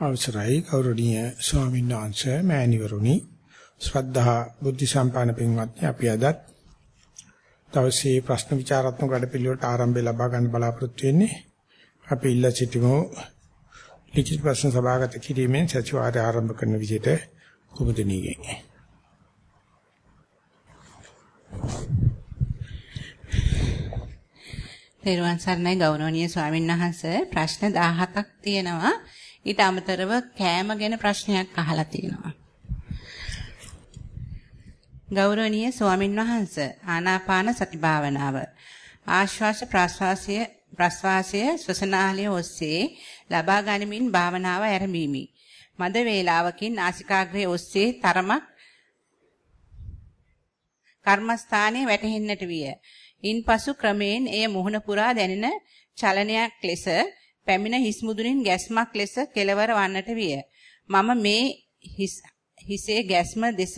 අවසරයි ගෞරවනීය ස්වාමීන් වහන්සේ මෑණිවරුනි. ශ්‍රද්ධා බුද්ධ සම්පන්න පින්වත්නි අපි අදත් දවසේ ප්‍රශ්න විචාරාත්මක වැඩපිළිවෙලට ආරම්භය ලබා ගන්න බලාපොරොත්තු වෙන්නේ. අපි ඉල්ල සිටිමු ලිඛිත ප්‍රශ්න සභාගත කිරීමෙන් සතිವಾರය ආරම්භ කරන විදිහට කුමුදනීගෙන් තෙරුවන් සරණයි ගෞරවනීය ස්වාමීන් වහන්සේ. ප්‍රශ්න 17ක් තියෙනවා. ඊට අමතරව කෑම ගැන ප්‍රශ්නයක් අහලා තියෙනවා. ගෞරවනීය ස්වාමින් වහන්සේ ආනාපාන සති භාවනාව ආශ්වාස ප්‍රශ්වාසය ප්‍රශ්වාසය ශ්වසනාලය ඔස්සේ ලබා ගනිමින් භාවනාව ආරම්භීමි. මද වේලාවකින් නාසිකාග්‍රයේ ඔස්සේ තරමක් කර්මස්ථානයේ වැටෙන්නට විය. ඉන්පසු ක්‍රමයෙන් එය මුහුණ පුරා දැනෙන චලනයක් ලෙස පැමිණ හිස් මුදුනින් ගැස්මක් ලෙස කෙලවර වන්නට විය. මම මේ හිසේ ගැස්ම දෙස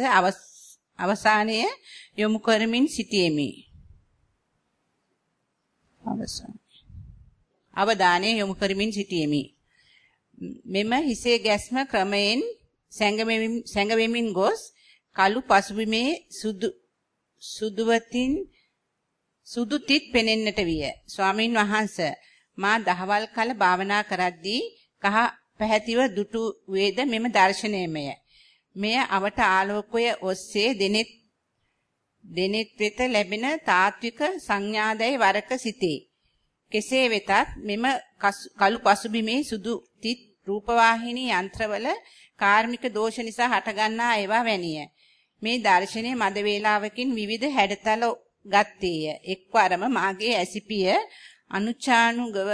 අවසානයේ යොමු කරමින් සිටියෙමි. අවසන්. අවධානය යොමු කරමින් සිටියෙමි. මෙම හිසේ ගැස්ම ක්‍රමයෙන් සැඟවෙමින් ගොස් කළු පසුබිමේ සුදු සුදුවතින් සුදු තිත් පෙනෙන්නට විය. ස්වාමින් වහන්සේ මා දහවල් කල භාවනා කරද්දී කහ පැහැතිව දුටු වේද මෙම දර්ශනයමය. මෙය අවට ආලෝකය ඔස්සේ දෙනෙත් දෙනෙත් වෙත ලැබෙන තාත්වික සංඥාදයි වරක සිටේ. කෙසේ වෙතත් මෙම කළු පසුබිමේ සුදු තිත් රූපවාහිනී යන්ත්‍රවල කාර්මික දෝෂ නිසා හටගන්නා ඒවා වැනිය. මේ දර්ශනයේ මද වේලාවකින් විවිධ හැඩතල ගත්තේය. එක්වරම මාගේ ඇසිපිය අනුචානුගව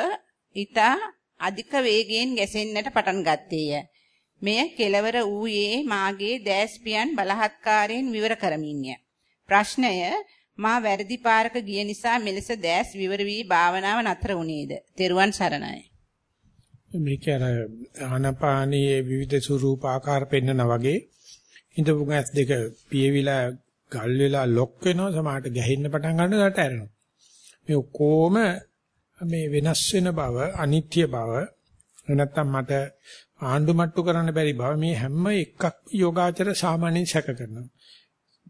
ඊතා අධික වේගයෙන් ගැසෙන්නට පටන් ගත්තේය. මෙය කෙලවර වූයේ මාගේ දැස්පියන් බලහත්කාරයෙන් විවර කරමින්ය. ප්‍රශ්නය මා වැරදි පාරක ගිය නිසා මෙලෙස දැස් විවර වී භාවනාව නතර වුණේද? තෙරුවන් සරණයි. මේක අර ආනපානයේ විවිධ ස්වරූප ආකාර පෙන්වනා වගේ ඉඳපු ගැස් දෙක පියවිලා ගල් වෙලා ලොක් වෙනවා සමහරට ගැහෙන්න පටන් ගන්නකොට ඇරෙනවා. මේ ඔක්කොම මේ වෙනස් වෙන බව අනිත්‍ය බව නැත්තම් මට ආණ්ඩු මට්ටු කරන්න බැරි බව මේ හැම එකක් යෝගාචර සාමාන්‍යයෙන් සැක කරනවා.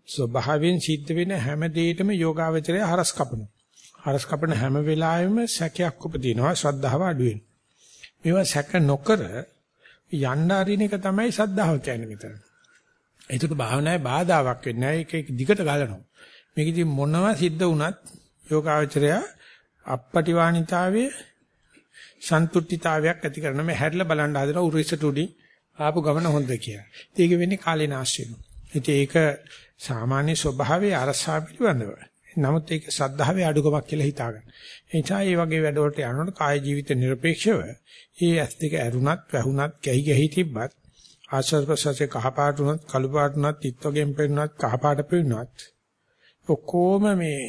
ස්වභාවයෙන් සිද්ධ වෙන හැම දෙයකම යෝගාචරය හරස් කපනවා. හරස් කපන හැම වෙලාවෙම සැකයක් උපදිනවා ශ්‍රද්ධාව අඩු වෙනවා. මේවා සැක නොකර යන්න අරින එක තමයි ශ්‍රද්ධාව කියන්නේ මෙතන. ඒකට භාවනාවේ බාධාවක් වෙන්නේ නැහැ. ඒක දිගට ගලනවා. මේක ඉතින් මොනවා සිද්ධ වුණත් යෝගාචරය අපපටිවාණිතාවයේ සන්තුට්ඨිතාවයක් ඇති කරන මේ හැරිලා බලන්න හදන උරුසට උඩින් ආපු ගමන හොඳ කියලා. ඉතින් ඒක වෙන්නේ කාලේනාශයෙන්. ඉතින් ඒක සාමාන්‍ය ස්වභාවයේ අරසා පිළිබඳව. නමුත් ඒක සද්ධාවේ අඩුකමක් කියලා හිතාගන්න. ඒ නිසා මේ වගේ වැඩවලට යනකොට කාය ජීවිත নিরপেক্ষව මේ ඇස් දෙක ඇරුණත්, වැහුණත්, ගැහි ගැහි තිබ්බත් ආශ්‍රද ප්‍රසස්සේ කහපාට උනත්, කළු පාට උනත්, තිත් වගේම පෙන්නුනත්, කහපාට පෙන්නුනත් ඔක්කොම මේ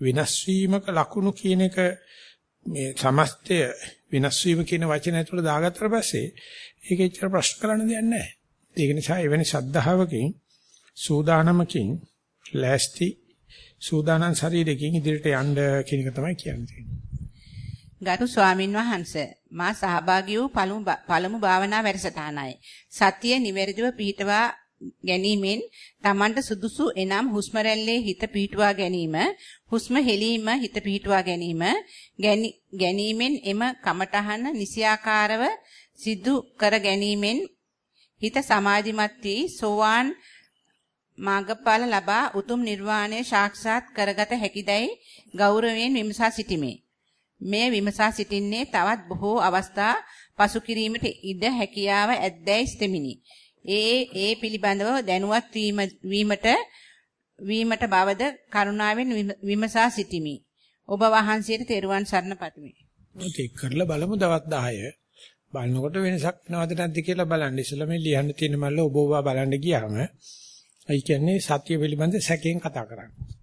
වෙනස් වීමක ලකුණු කියන එක මේ සමස්තය වෙනස් වීම කියන වචන ඇතුළේ දාගත්තට පස්සේ ඒක එච්චර ප්‍රශ්න කරන්න දෙයක් නැහැ. ඒක නිසා එවැනි ශද්ධාවකින් සූදානමකින් ලෑස්ති සූදානම් ශරීරයෙන් ඉදිරියට යන්න කියන එක තමයි කියන්නේ. ගරු ස්වාමින් වහන්සේ මා සහභාගී වූ පළමු භාවනා වැඩසටහනයි. සතිය නිවැරදිව පිහිටවා ගැනීමෙන් Tamanට සුදුසු එනම් හුස්ම හිත පිහිටුවා ගැනීම හුස්ම හෙලීම හිත පිහිටුවා ගැනීම ගැනීමෙන් එම කමඨහන නිසියාකාරව සිදු කර ගැනීමෙන් හිත සමාධිමත් වී සෝවාන් මාර්ගඵල ලබා උතුම් නිර්වාණය සාක්ෂාත් කරගත හැකිදයි ගෞරවයෙන් විමසා සිටිමේ. මේ විමසා සිටින්නේ තවත් බොහෝ අවස්ථා පසු කිරීමට ඉඩ හැකියාව ඇද්දැයි සිතමිනි. ඒ ඒ පිළිබඳව දැනුවත් වීමට වීමට බවද කරුණාවෙන් විමසා සිටිමි. ඔබ වහන්සේට තෙරුවන් සරණ පතමි. ඒක කරලා බලමු දවස් 10. බලනකොට වෙනසක් නැවත නැද්ද කියලා බලන්න. ඉස්සෙල්ලා මේ ලියන්න තියෙන මල්ල ඔබ ඔබ බලන්න ගියාම ඒ කියන්නේ සත්‍ය පිළිබඳ සැකයෙන් කතා කරන්නේ.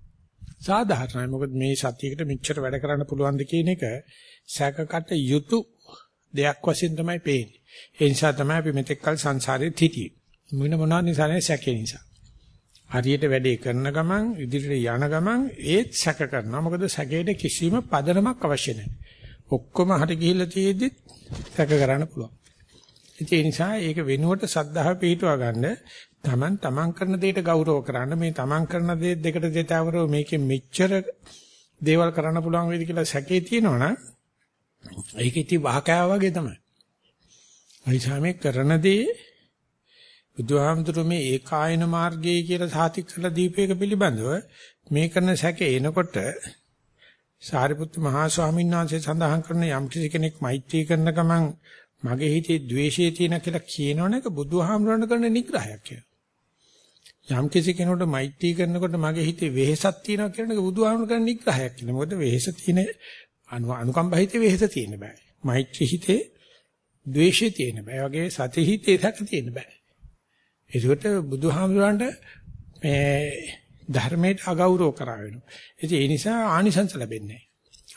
සාධාරණයි. මොකද මේ සත්‍යයකට මෙච්චර වැඩ කරන්න පුළුවන්ද කියන එක සැකකට යුතු දෙයක් වශයෙන් තමයි පේන්නේ. ඒ නිසා තමයි අපි මෙතෙක් කල සංසාරේ හිටියේ. මොන මොනවාද නිසා සැකේ නිසා. හරියට වැඩේ කරන ගමන් ඉදිරියට යන ගමන් ඒත් සැක කරනවා. මොකද සැකේට කිසිම පදනමක් අවශ්‍ය නැහැ. ඔක්කොම හරි ගිහිල්ලා තියෙද්දිත් සැක කරන්න පුළුවන්. ඒ නිසා ඒක වෙනුවට සද්ධාව පිටවා ගන්න තමන් තමන් කරන දෙයට ගෞරව කරන්න මේ තමන් කරන දේ දෙකට දෙතාවරව මේකෙන් මෙච්චර දේවල් කරන්න පුළුවන් වේද කියලා සැකේ තියෙනවනම් ඒක ඉති වහකෑව වගේ තමයි. අයිසාමේ කරන දේ බුදුහාමුදුරුවෝ මේ ඒකායන මාර්ගයේ කියලා සාතික් කරලා දීපේක පිළිබඳව මේ කරන සැකේ එනකොට සාරිපුත්තු මහා ස්වාමීන් වහන්සේ සඳහන් කරන යම් කිසි කෙනෙක් මෛත්‍රී කරන ගමන් මගේ හිතේ ද්වේෂය තියෙන කියලා කියනවනේ ඒක බුදුහාමුදුරන් කරන නිග්‍රහයක් කියලා. යම් කිසි කෙනෙකුට මෛත්‍රී කරනකොට මගේ හිතේ වෙහෙසක් තියෙනවා කියන එක බුදුහාමුදුරන් කරන නිග්‍රහයක් කියලා. මොකද වෙහෙස තියෙන අනුකම්ප හිතේ වෙහෙස තියෙන්න බෑ. මෛත්‍රී හිතේ ද්වේෂය තියෙන්න බෑ. වගේ සති හිතේ සැක තියෙන්න බෑ. ඒකට බුදුහාමුදුරන්ට මේ ධර්මයට අගෞරව කරා වෙනවා. ඉතින් ඒ නිසා ආනිසංස ලැබෙන්නේ නැහැ.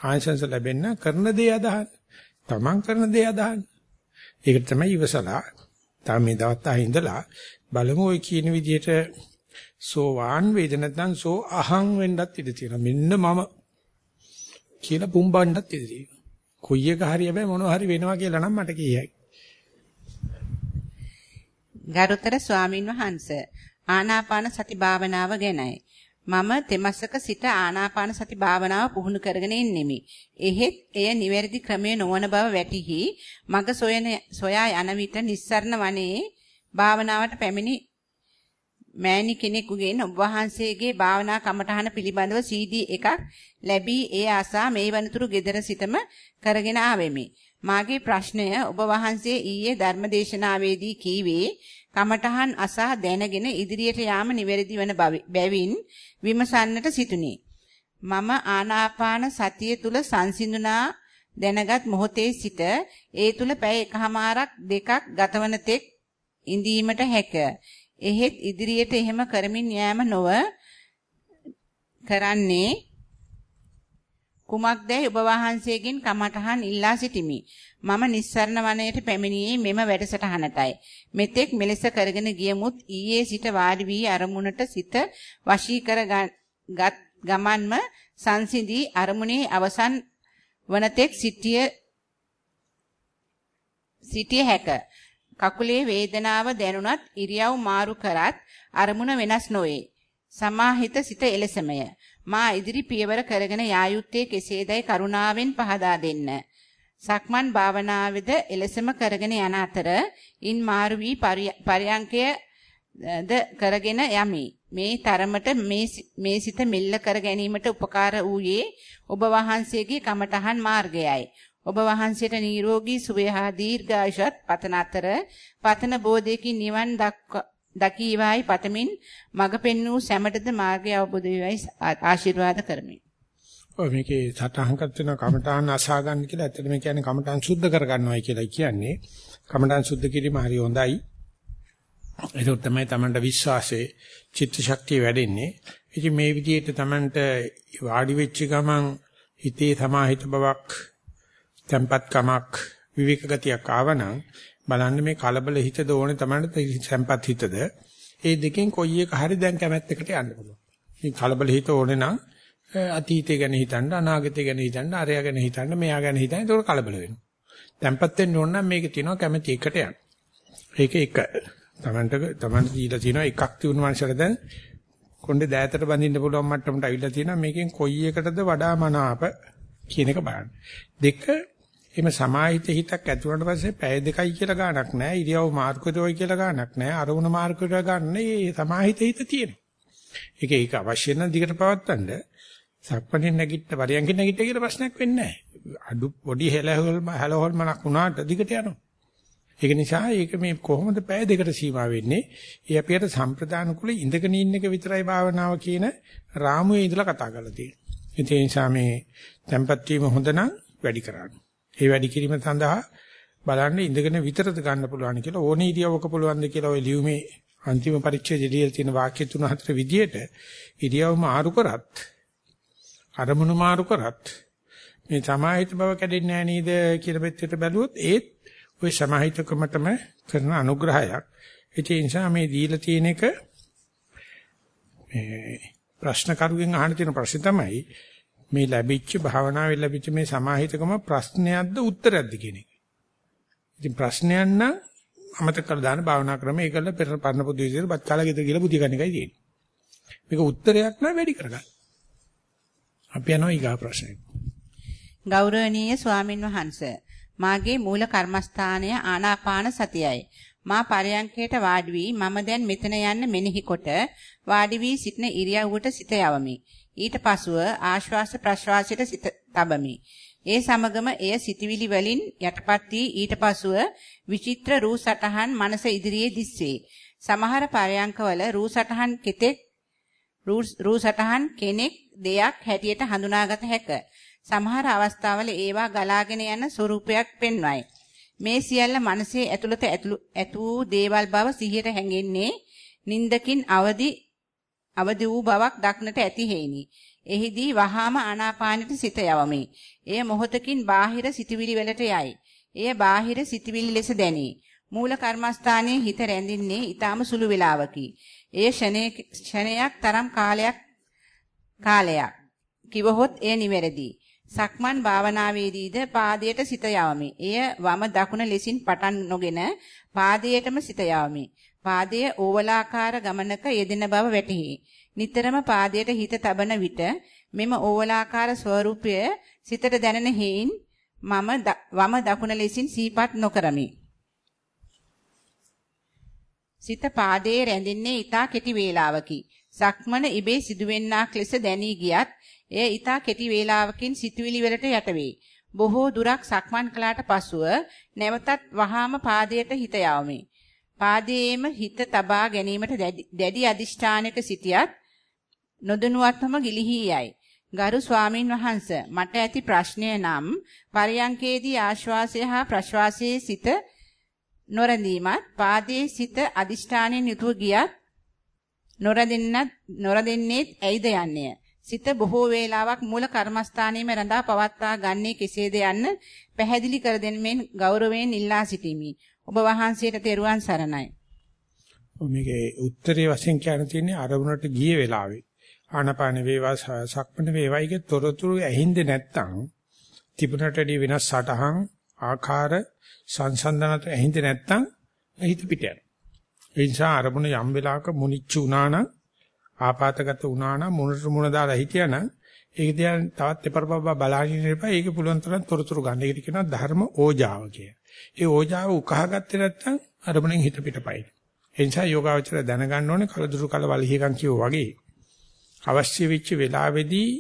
ආනිසංස ලැබෙන්න කරන දේ අදහන්. තමන් කරන දේ අදහන්. ඒකට තමයි ඉවසලා තම මේ දවස් ආයේ ඉඳලා බලමු ඔය කියන විදිහට සෝවාන් වේද නැත්නම් සෝ අහං වෙන්නත් ඉඩ තියෙනවා. මෙන්න මම කියලා පුම්බන්නත් ඉඩ තියෙනවා. කොයි එක හරි හැබැයි මොනවා හරි වෙනවා කියලා නම් මට කියයි. ගරුතර ස්වාමින් වහන්සේ ආනාපාන සති භාවනාව ගැනයි. මම තෙමසක සිට ආනාපාන සති භාවනාව පුහුණු කරගෙන ඉන්නෙමි. එහෙත් එය නිවැරදි ක්‍රමයේ නොවන බව වැටහි මග සොයන සොයා යන විට නිස්සරණ වනයේ භාවනාවට පැමිණි මෑණි කෙනෙකුගෙන් ඔබ වහන්සේගේ භාවනා කමඨහන පිළිබඳව CD එකක් ලැබී ඒ ආසා මේ වනතුරු gedara සිටම කරගෙන ආවෙමි. මාගේ ප්‍රශ්නය ඔබ වහන්සේ ඊයේ ධර්මදේශනාවේදී කීවේ කමඨහන් අසා දැනගෙන ඉදිරියට යාම නිවැරදි වන බැවින් විමසන්නට සිටුනි. මම ආනාපාන සතිය තුල සංසිඳුණා දැනගත් මොහොතේ සිට ඒ තුල පැය එකහමාරක් දෙකක් ගතවන තෙක් ඉඳීමට හැක. එහෙත් ඉදිරියට එහෙම කරමින් යෑම නොව කරන්නේ කුමක්දයි ඔබ වහන්සේගෙන් කමඨහන් ඉල්ලා සිටිමි. මම නිස්සරණ වනයේට පැමිණියේ මෙම වැඩසටහනටයි. මෙතෙක් මෙලෙස කරගෙන ගියමුත් ඊයේ සිට වාඩි වී අරමුණට සිත වශී කරගත් ගමන්ම සංසිඳී අරමුණේ අවසන් වනතෙක් සිටිය සිටිය හැක. කකුලේ වේදනාව දැනුණත් ඉරියව් මාරු කරත් අරමුණ වෙනස් නොවේ. සමාහිත සිත එලෙසමය. මා ඉදිරි පියවර කරගෙන යා යුත්තේ කෙසේදයි කරුණාවෙන් පහදා දෙන්න. සක්මන් භාවනාවේද එලෙසම කරගෙන යන අතර ඉන් මාරු වී පරියංකය ද කරගෙන යමි. මේ තරමට මේ සිත මෙල්ල කර ගැනීමට උපකාර වූයේ ඔබ වහන්සේගේ කමඨහන් මාර්ගයයි. ඔබ වහන්සේට නිරෝගී සුවය හා දීර්ඝායුෂත් පතන අතර පතන බෝධියකින් නිවන් දකීවායි පතමින් මඟ පෙන්වූ සැමටද මාර්ගය අවබෝධ වේවායි ආශිර්වාද කරමි. ඔය මේකේ සටහන් කරන කමඨාන් අසා ගන්න කියලා ඇත්තට මේ කියන්නේ කමඨාන් සුද්ධ කර ගන්නවයි කියලා කියන්නේ. කමඨාන් සුද්ධ කිරීම හරි හොඳයි. ඒක තමයි Tamanට විශ්වාසයේ චිත්ත ශක්තිය වැඩෙන්නේ. ඉතින් මේ විදිහට Tamanට වාඩි වෙච්ච ගමන් හිතේ සමාහිත බවක්, tempat කමක්, විවේක ගතියක් ආවනම් බලන්න මේ කලබල හිතද ඕනේ Tamanට tempat හිතද. ඒ දෙකෙන් කොයි එක හරි දැන් කැමැත්තකට යන්න පුළුවන්. මේ කලබල හිත ඕනේ නම් අතීතය ගැන හිතන්න, අනාගතය ගැන හිතන්න, අරයා ගැන හිතන්න, මෙයා ගැන හිතන්න. ඒක කලබල වෙනවා. tempat වෙන්න ඕන නම් මේකේ තියෙනවා කැමැති එකට යන්න. ඒක එක. Tamanට Tamanට දීලා තියෙනවා එකක් තියුණු මනුස්සයට දැන් කොණ්ඩේ දෑතට බඳින්න පුළුවන් මට්ටමට අවිල්ලා තියෙනවා. මේකෙන් කොයි එකටද වඩා මනාප කියන එක බලන්න. දෙක එimhe සමාහිත හිතක් ඇති වුණාට පස්සේ පැය දෙකයි කියලා ගාණක් නැහැ. ඉරියව් මාර්ගකතෝයි කියලා ගාණක් නැහැ. අරමුණ මාර්ගකට ගන්න මේ සමාහිත හිත තියෙනවා. ඒක ඒක අවශ්‍ය නම් දිගට පවත්තන්න සක්පණේ නැගිට පරියන්කේ නැගිට කියලා ප්‍රශ්නයක් වෙන්නේ නැහැ. අඩු පොඩි හෙලහොල්ම හැලහොල්මක් වුණාට දිගට යනවා. ඒක නිසා ඒක මේ කොහොමද පැය දෙකට සීමා වෙන්නේ? ඒ අපිට සම්ප්‍රදාන කුල ඉඳගෙන ඉන්න එක විතරයි භාවනාව කියන රාමුවේ ඉඳලා කතා කරලා තියෙන්නේ. ඒ නිසා මේ tempat වීම හොඳ නම් වැඩි කරන්න. ඒ වැඩි කිරීම සඳහා බලන්න ඉඳගෙන විතරද ගන්න පුළුවන් කියලා ඕනේ ඉරියව්වක පුළුවන්ද කියලා ඔය ලියුමේ අන්තිම පරීක්ෂයේ ලියලා තියෙන වාක්‍ය තුන හතර විදියට ඉරියව් මාරු කරත් අරමුණු මාරු කරත් මේ සමාහිත බව කැඩෙන්නේ නැහැ නේද කියලා පැත්තට බැලුවොත් ඒත් ওই සමාහිතකමටම කරන අනුග්‍රහයක්. ඒ නිසා මේ දීලා තියෙන එක මේ ප්‍රශ්න කරුගෙන් අහන්න තියෙන ප්‍රශ්නේ තමයි මේ ලැබිච්ච භාවනාවේ ලැබිච්ච මේ සමාහිතකම ප්‍රශ්නයක්ද උත්තරයක්ද කියන එක. ඉතින් ප්‍රශ්නයක් නම් අමතක කරලා දාන භාවනා ක්‍රම ඒකල පෙර පරණ පොදු විදිහට බත් කාලා ගෙදර ගිහලා බුද්ධි ගන්න එකයි තියෙන්නේ. මේක උත්තරයක් නෑ වැඩි කරගන්න. අපි යනවා ඊගා ප්‍රශ්නෙට. ගෞරවනීය ස්වාමින් වහන්සේ මාගේ මූල කර්මස්ථානය ආනාපාන සතියයි. මා පරයන්කයට වාඩි වී මම දැන් මෙතන යන්න මෙනෙහි කොට වාඩි වී සිටින ඉරියව්වට සිත යවමි. ඊට පසුව ආශ්වාස ප්‍රශ්වාසයට සිත තබමි. ඒ සමගම එය සිතවිලි වලින් යටපත් වී ඊට පසුව විචිත්‍ර රූ සටහන් මනස ඉදිරියේ දිස්වේ. සමහර පරයන්කවල රූ සටහන් කෙතෙක් රූ සටහන් කෙනෙක් දෙයක් හැටියට හඳුනාගත හැක. සමහර අවස්ථාවල ඒවා ගලාගෙන යන ස්වරූපයක් පෙන්වයි. මේ සියල්ල මනසේ ඇතුළත ඇතු වූ දේවල් බව සිහියට හැඟෙන්නේ නින්දකින් අවදි අවදි වූ බවක් දක්නට ඇති හේිනි. එහිදී වහාම ආනාපානෙට සිත යවමි. එය මොහොතකින් බාහිර සිටිවිලි වලට යයි. එය බාහිර සිටිවිලි ලෙස දැනේ. මූල කර්මස්ථානයේ හිත රැඳින්නේ ඊටාම සුළු වේලාවකි. එය ක්ෂණයක් තරම් කාලයක් කාලයක්. කිවහොත් එය නිවැරදි. සක්මන් භාවනාවේදීද පාදයට සිත යවමි. එය වම දකුණ ලෙසින් පටන් නොගෙන පාදයටම සිත යවමි. පාදයේ ඕවලාකාර ගමනක යෙදෙන බව වැටහි. නිතරම පාදයට හිත තබන විට මෙම ඕවලාකාර ස්වરૂපය සිතට දැනෙන හේයින් මම වම දකුණ ලෙසින් සීපත් නොකරමි. සිත පාදයේ රැඳෙන්නේ ඊටා කෙටි වේලාවකි. සක්මන ඉබේ සිදුවෙන්නාක් ලෙස දැනී ගියත් එය ඊටා කෙටි වේලාවකින් සිතුවිලි වලට යට වේ. බොහෝ දුරක් සක්මන් කළාට පසුව නැවතත් වහාම පාදයට හිත යවමි. පාදයේම හිත තබා ගැනීමට දැඩි අදිෂ්ඨානයක සිටියත් නොදනුවත්වම ගිලිහි යයි. ගරු ස්වාමින් වහන්ස මට ඇති ප්‍රශ්නය නම් පරියංකේදී ආශ්වාසය හා ප්‍රශ්වාසයේ සිට නොරඳීමත් පාදයේ සිට අදිෂ්ඨානයෙන් යුතුව ගියත් නොරදෙන්නත් නොරදෙන්නේත් ඇයිද යන්නේ සිත බොහෝ වේලාවක් මූල කර්මස්ථානයේම රඳා පවත්වා ගන්නේ කෙසේද යන්න පැහැදිලි කර දෙන්නෙන් ගෞරවයෙන් ඉල්ලා සිටිමි. ඔබ වහන්සේට තෙරුවන් සරණයි. මේකේ උත්තරේ වශයෙන් කියන්න තියෙන්නේ අරමුණට ගිය වෙලාවේ ආනපාන වේවා සක්මණ වේවායිගේ තොරතුරු ඇහිඳ නැත්තම් තිබුණටදී වෙනස් සටහන් ආකාර සංසන්දනත ඇහිඳ නැත්තම් හිත පිට යනවා. ඒ නිසා අරමුණ යම් වෙලාවක මුනිච්චු උනා නම් ආපాతගත වුණා නම් මුණට මුණ දාලා හිටියානම් ඒක දිහා තවත් එපරපබ බලාගෙන ඉරපයි ඒක පුළුවන් තරම් තොරතුරු ගන්න. ඒකට කියනවා ධර්ම ඕජාව කිය. ඒ ඕජාව උකහාගත්තේ නැත්නම් අරමුණෙන් හිත පිටපයි. ඒ නිසා යෝගාවචර දැනගන්න ඕනේ කලදුරු කල වලිහිකම් කියෝ වගේ. අවශ්‍ය වෙච්ච වෙලාවේදී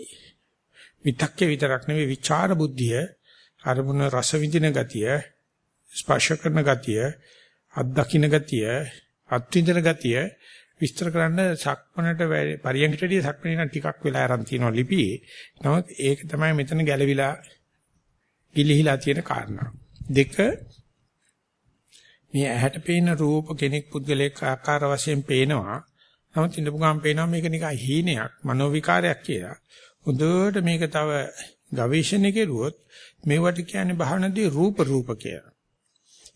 විතක්කේ විතරක් නෙවෙයි විචාර බුද්ධිය අරමුණ රස විඳින ගතිය ස්පර්ශ කරන ගතිය අත්දකින්න ගතිය අත්විඳින ගතිය විස්තර කරන්න සක්මනට පරියන්කටදී සක්මනේ නම් ටිකක් වෙලා ආරන් තියෙනවා ලිපියේ. නමුත් ඒක තමයි මෙතන ගැළවිලා ගිලිහිලා තියෙන කාරණා. දෙක මේ ඇහැට පේන රූප කෙනෙක් පුද්ගලයෙක් ආකාර වශයෙන් පේනවා. නමුත් ඉඳපු ගමන් පේනවා මේක නිකන් හීනයක්, මනෝ විකාරයක් කියලා. හොඳට මේක තව ගවේෂණය කෙරුවොත් මේවට කියන්නේ භාවනාදී රූප රූප කියලා.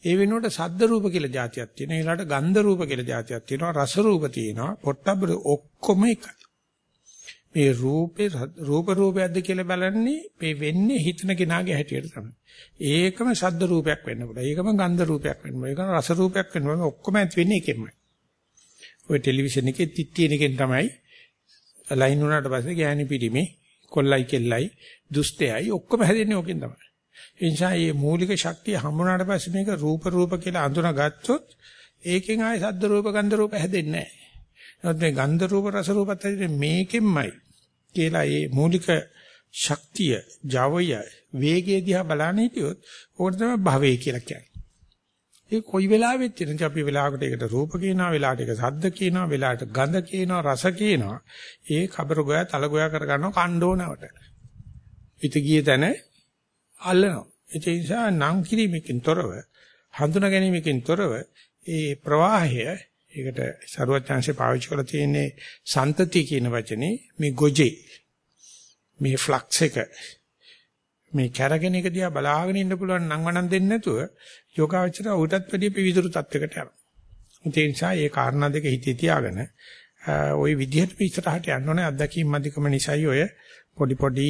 ඒ වෙනුවට සද්ද රූප කියලා જાතියක් තියෙනවා. ඊළාට ගන්ධ රූප කියලා જાතියක් තියෙනවා. රස රූප තියෙනවා. පොට්ටබ්බ ඔක්කොම එකයි. මේ රූපේ රූප රූපයක්ද කියලා බලන්නේ මේ වෙන්නේ හිතන කෙනාගේ හැටියට තමයි. ඒකම ශබ්ද රූපයක් වෙන්න පුළුවන්. ඒකම ගන්ධ රූපයක් වෙන්න පුළුවන්. ඒකම රස රූපයක් වෙන්න පුළුවන්. ඔක්කොම ඇති වෙන්නේ එකෙන්මයි. ඔය ටෙලිවිෂන් එකේ තිත්තියන එකෙන් තමයි ලයින් වුණාට පස්සේ ගෑණි පිටිමේ කොල්ලයි කෙල්ලයි දුස්තයයි ඔක්කොම හැදෙන්නේ ඕකෙන් තමයි. ඒ නිසා මේ මූලික ශක්තිය හම්බුනාට පස්සේ මේක රූප රූප කියලා අඳුනගත්තොත් ඒකෙන් ආයේ සද්ද රූප ගන්ධ රූප හැදෙන්නේ නැහැ. නමුත් මේ ගන්ධ රූප රස රූපත් හැදෙන්නේ මේකෙන්මයි කියලා මේ මූලික ශක්තිය, ජවය, වේගය දිහා බලන්න හිටියොත් ඕකට තමයි භවය කියලා කියන්නේ. ඒ කොයි වෙලාවෙත් තියෙනද අපි වෙලාවකට ඒකට රූප කියනවා, වෙලාවට ඒක සද්ද කියනවා, වෙලාවට ගඳ කියනවා, රස කියනවා. ඒ කබර ගෝයා තල ගෝයා කරගන්නවා කණ්ඩෝනවට. ඉත ගිය තැන අල්ලනවා. ඒ නිසා නම් කිරීමකින් තොරව හඳුනා ගැනීමකින් තොරව ඒ ප්‍රවාහය ඒකට ਸਰුවත්ඥාන්සේ පාවිච්චි කරලා තියෙන්නේ සන්තති කියන වචනේ මේ ගොජේ මේ ෆ්ලක්ස් එක මේ කැරගෙන එක දිහා බලාගෙන ඉන්න පුළුවන් නම් වණන් දෙන්නේ නැතුව යෝගාවචර උටත් වැඩිය පිවිතුරු තත්වයකට යනවා. ඒ නිසා මේ කාරණා දෙක හිතේ තියාගෙන ওই විදිහට ඉස්සරහට යන්න ඕනේ අත්දැකීම් අධිකම නිසයි ඔය පොඩි පොඩි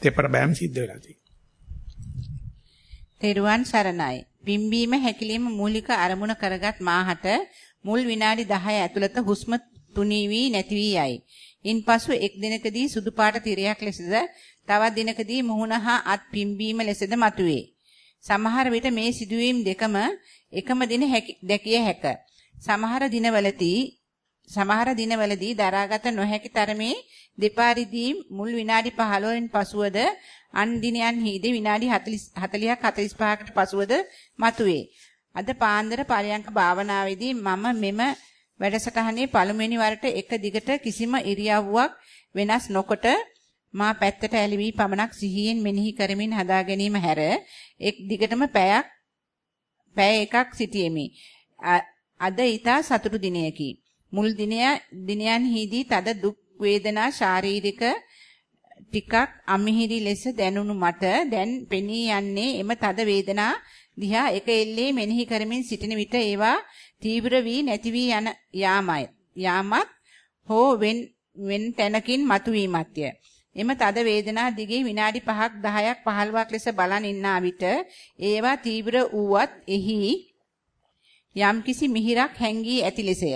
තෙපර බෑම් සිද්ධ වෙලා තියෙන්නේ. සරණයි. බිම්බීම හැකිලිම මූලික අරමුණ කරගත් මාහට මුල් විනාඩි 10 ඇතුළත හුස්ම තුනී වී නැති වී යයි. ඉන්පසු එක් දිනකදී සුදු පාට තිරයක් ලෙසද තවත් දිනකදී මුහුණ හා අත් පිම්බීම ලෙසද මතුවේ. සමහර විට මේ සිදුවීම් දෙකම එකම දින දැකිය හැක. සමහර දිනවලදී සමහර දිනවලදී දරාගත නොහැකි තරමේ දෙපාරිදී මුල් විනාඩි 15න් පසුවද අන් දිනයන්හිදී විනාඩි 40ක් 45කට පසුවද මතුවේ. අද පාන්දර පරයන්ක භාවනාවේදී මම මෙම වැඩසටහනේ පළමුවෙනි වරට එක දිගට කිසිම ඉරියව්වක් වෙනස් නොකොට මා පැත්තට ඇලවි පමණක් සිහියෙන් මෙනෙහි කරමින් හදා ගැනීම හැර එක් දිගටම පැයක් පැය එකක් සිටියෙමි. අද ඊට සතුටු දිනයකි. මුල් දිනය දිනයන්හිදී තද දුක් වේදනා ශාරීරික ටිකක් අමිහිරි ලෙස දැනුණු මට දැන් පෙනී යන්නේ එම තද වේදනා දිහා එක එල්ලේ මෙනෙහි කරමින් සිටින විට ඒවා තීව්‍ර වී නැති වී යන යාමයි. යාමත් හෝ වෙන් වෙන් තැනකින් මතුවීමත්ය. එම තද වේදනා දිගේ විනාඩි 5ක් 10ක් 15ක් ලෙස බලන් ඉන්නා විට ඒවා තීව්‍ර වූවත් එහි යම්කිසි මිහිරක් හැංගී ඇති ලෙසය.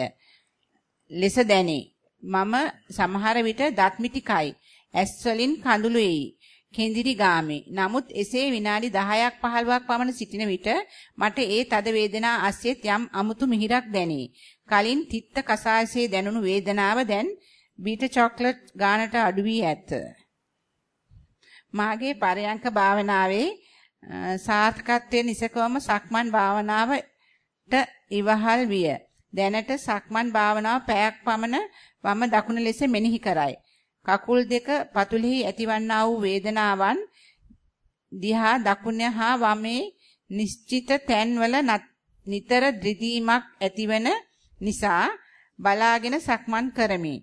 ලෙස දැනේ. මම සමහර විට දත් මිටිකයි. ඇස් වලින් කඳුළු එයි. කෙඳිරි ගාමේ. නමුත් එසේ විනාඩි 10ක් 15ක් පමණ සිටින විට මට ඒ තද වේදනා අස්සෙත් යම් අමුතු මිහිරක් දැනේ. කලින් තිත්ත කසායසේ දැනුණු වේදනාව දැන් බීට චොක්ලට් ගානට අඩු වී ඇත. මාගේ පරයන්ක භාවනාවේ සාර්ථකත්වයේ නිසකවම සක්මන් භාවනාවට ඉවහල් විය. දැනට සක්මන් භාවනාව පැයක් පමණ වම දකුණ ලෙස මෙනෙහි කරයි. කකුල් දෙක පතුලෙහි ඇතිවන්නා වූ වේදනාවන් දිහා දකුණ හා වමේ නිශ්චිත තැන්වල නිතර ද්‍රිදීමක් ඇතිවන නිසා බලාගෙන සක්මන් කරමි.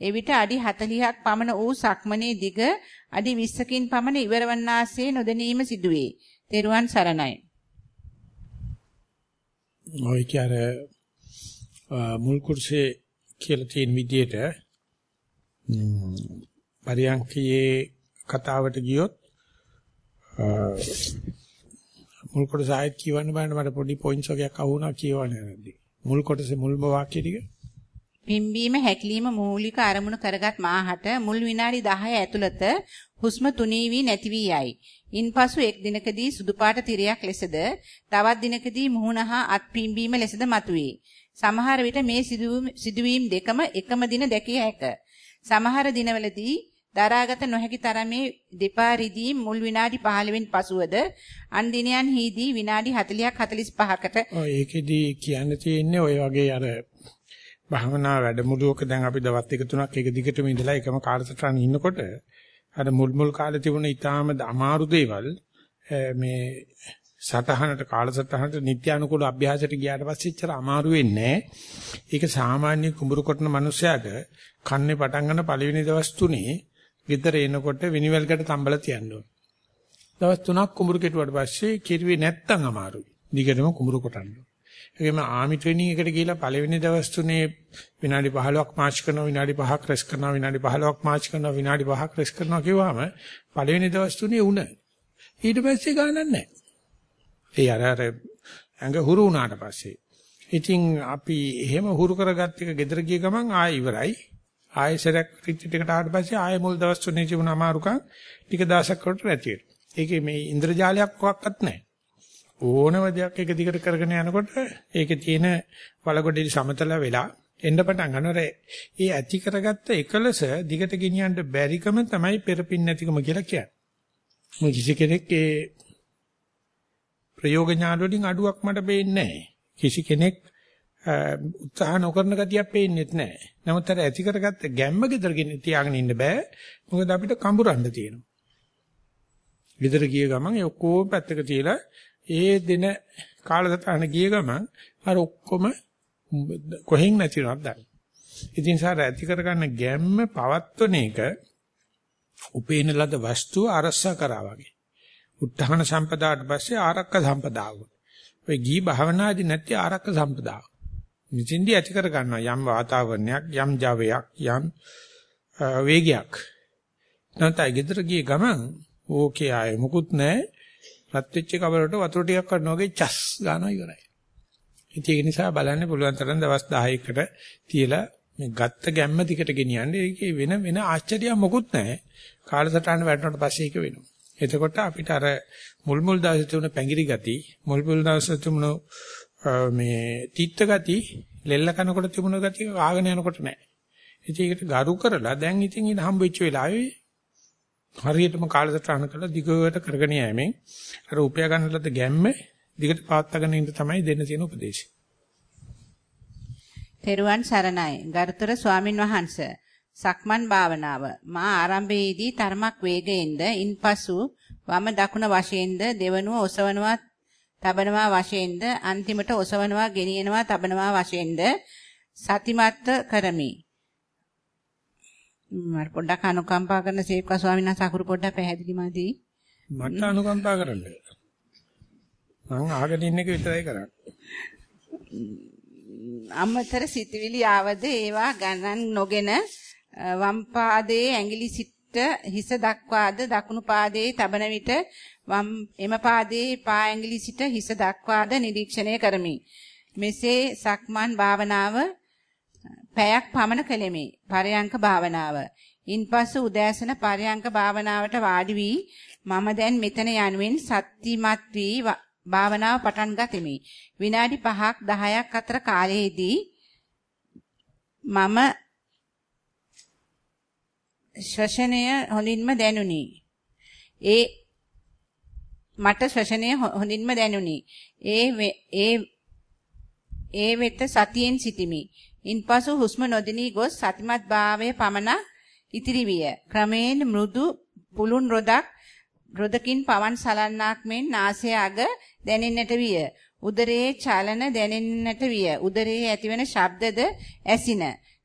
එවිට අඩි 40ක් පමණ වූ සක්මනේ දිග අඩි 20කින් පමණ ඉවරවන්නාසේ නොදැනීම සිදුවේ. තෙරුවන් සරණයි. ඔය කියන්නේ මුල් කුර්සේ කියලා තියෙන විදිහට පරියන්කයේ කතාවට ගියොත් මුල් කොටස ආයෙත් කියවන්න බෑනේ මට පොඩි පොයින්ට්ස් වගේක් අහුණා කියවන්නේ නැද්දි මුල් කොටසේ මුල්ම වාක්‍ය ටික පිම්බීම හැකිලිම මූලික අරමුණු කරගත් මාහට මුල් විනාඩි 10 ඇතුළත හුස්ම තුනී වී නැති වී යයි. ඉන්පසු එක් දිනකදී සුදු පාට තිරයක් ලෙසද තවත් දිනකදී මුහුණ හා අත් පිම්බීම ලෙසද මතුවේ. සමහර විට මේ සිදුවීම් දෙකම එකම දින දැකිය හැක. සමහර දිනවලදී දරාගත නොහැකි තරමේ දෙපා රිදී මුල් විනාඩි 15න් පසුවද අන් දිනයන්හිදී විනාඩි 40ක් 45කට ඔය ඒකෙදි කියන්න තියෙන්නේ ඔය වගේ අර භාවනා වැඩමුළුවක දැන් අපි දවස් දෙක තුනක් එක දිගටම ඉඳලා එකම කාලසටහන ඉන්නකොට අර මුල් මුල් කාලේ තිබුණ ඊටාම අමාරු දේවල් මේ සටහනට කාලසටහනට නිත්‍යානුකූල අභ්‍යාසයට ගියාට පස්සේ ඉච්චර අමාරු වෙන්නේ ඒක සාමාන්‍ය කුඹුරු කොටන මිනිස්සයාට කන්නේ පටන් ගන්න පළවෙනි දවස් තුනේ ගෙදර එනකොට විනිවැල්කට තම්බල තියන්න ඕන. දවස් තුනක් කුඹුරු කෙටුවට පස්සේ කිරුවේ නැත්තම් අමාරුයි. දිගටම කුඹුරු කොටන්න. ඒකෙම ආමි ට්‍රේනින් එකට ගිහලා පළවෙනි දවස් තුනේ විනාඩි 15ක් මාච් කරනවා විනාඩි 5ක් රෙස් කරනවා විනාඩි 15ක් මාච් කරනවා විනාඩි 5ක් රෙස් කරනවා කිව්වම පළවෙනි දවස් තුනේ උණ. ඊට පස්සේ ගානක් නැහැ. ඒ අර අර ඇඟ හුරු වුණාට පස්සේ. ඉතින් අපි එහෙම හුරු කරගත්ත එක ගෙදර ගිය ගමන් ආයෙ ඉවරයි. ආයෙසරක් රිට්‍රීට් එකට ආවට පස්සේ ආයෙ මුල් දවස් තුනේ තිබුණ අමාරුකම් ටික දවසක් කරට නැති වෙනවා. ඒකේ මේ ඉන්ද්‍රජාලයක් කොක්වත් නැහැ. ඕනම දෙයක් එක දිගට කරගෙන යනකොට ඒකේ තියෙන වලගොඩේලි සමතල වෙලා එන්න පටන් ගන්නවර ඒ ඇති කරගත්ත එකලස දිගට ගෙනියන්න බැරිකම තමයි පෙරපින් නැතිකම කියලා කියන්නේ. මොකද කිසි කෙනෙක් ඒ ප්‍රයෝග ඥාන වලින් අඩුවක් මට පේන්නේ කිසි කෙනෙක් උත්සාහ නොකරන ගතියක් පේන්නේ නැහැ. නමුත් අර ඇති කරගත්ත ගැම්ම ගෙදරගෙන තියාගෙන ඉන්න බෑ. මොකද අපිට කඹරන්න තියෙනවා. ගෙදර ගිය ගමන් ඒ ඔක්කොම පැත්තක තියලා ඒ දින කාලසටහන ගිය ගමන් අර ඔක්කොම කොහෙන් නැතිවෙනවද දන්නේ. ඉතින් සාර ඇති කරගන්න ගැම්ම පවත්වන එක උපේන ලද වස්තුව අරසා කරා වගේ. උත්හාන සම්පදාට පස්සේ ආරක්ක සම්පදාව. ඔය ගී භාවනාදී නැති ආරක්ක සම්පදාව. නිසින්දි ඇති කර ගන්නවා යම් වාතාවරණයක් යම් ජවයක් යම් වේගයක්. නැත්නම් ගෙදර ගිය ගමන් ඕකේ ආයේ මුකුත් නැහැ. රත් වෙච්ච කබලට වතුර ටිකක් කරනවා වගේ චස් ගන්නවා ඉවරයි. ඉතින් ඒක නිසා බලන්න පුළුවන් තරම් දවස් 10කට තියලා මේ ගත්ත ගැම්ම දිකට ගෙනියන්නේ ඒකේ වෙන වෙන ආශ්චර්යයක් මොකුත් නැහැ. කාලසටහන වැටුණාට පස්සේ ඒක වෙනවා. එතකොට අපිට අර මුල් මුල් දවසේ තිබුණ පැංගිරි ගති, මුල් මුල් දවසේ තිබුණ මේ තීත්ත ගති, ලෙල්ල කනකොට තිබුණ ගති ආගෙන යනකොට නැහැ. ඉතින් ඒකට ගරු කරලා දැන් ඉතින් ඉඳ හම්බෙච්ච වෙලාවේ හරියටම කාලසටහන කළා දිගට කරගෙන යෑමෙන් අර උපය ගන්නලද ගැම්ම දිගට පවත්වාගෙන ඉන්න තමයි දෙන්න තියෙන උපදේශය. තෙරුවන් සරණයි. ගරුතර ස්වාමින් වහන්සේ සක්මන් භාවනාව මා ආරම්භයේදී තරමක් වේගයෙන්ද ඉන්පසු වම දකුණ වශයෙන්ද දෙවනුව ඔසවනවා තබනවා වශයෙන්ද අන්තිමට ඔසවනවා ගෙනියනවා තබනවා වශයෙන්ද සතිමත් කරමි. මම පොඩ්ඩක් අනුකම්පා කරන සේක්වා ස්වාමීන් වහන්සේ අකුරු පොඩ්ඩක් පැහැදිලි මදි. මට අනුකම්පා කරන්න. මං ආගෙන ඉන්න එක විතරයි කරන්නේ. අමතර සිතවිලි ආවද ඒවා ගණන් නොගෙන වම් පාදයේ ඇඟිලි සිට හිස දක්වාද දකුණු පාදයේ තබන විට වම් එම පාදයේ පා ඇඟිලි සිට හිස දක්වාද නිරීක්ෂණය කරමි. මෙසේ සක්මන් භාවනාව පැයක් පමණ කළෙමි. පරයන්ක භාවනාව. ඉන්පසු උදෑසන පරයන්ක භාවනාවට වාඩි වී මම දැන් මෙතන යනුවෙන් සත්‍යමත් වී භාවනාව පටන් ගතිමි. විනාඩි 5ක් 10ක් අතර කාලයේදී මම ශ්වසනය හොඳින්ම දැනුනි. ඒ මට ශ්වසනය හොඳින්ම දැනුනි. ඒ ඒ ඒ වෙත සතියෙන් සිටිමි. ඉන්පසු හුස්ම නොදිනී ගොස් සතිමත් භාවයේ පමණ ඉතිරි විය. ක්‍රමයෙන් මෘදු පුළුන් රොදක් රොදකින් පවන් සලන්නාක් මෙන් නාසය අග දැනෙන්නට විය. උදරයේ චලන දැනෙන්නට විය. උදරයේ ඇතිවන ශබ්දද ඇසින.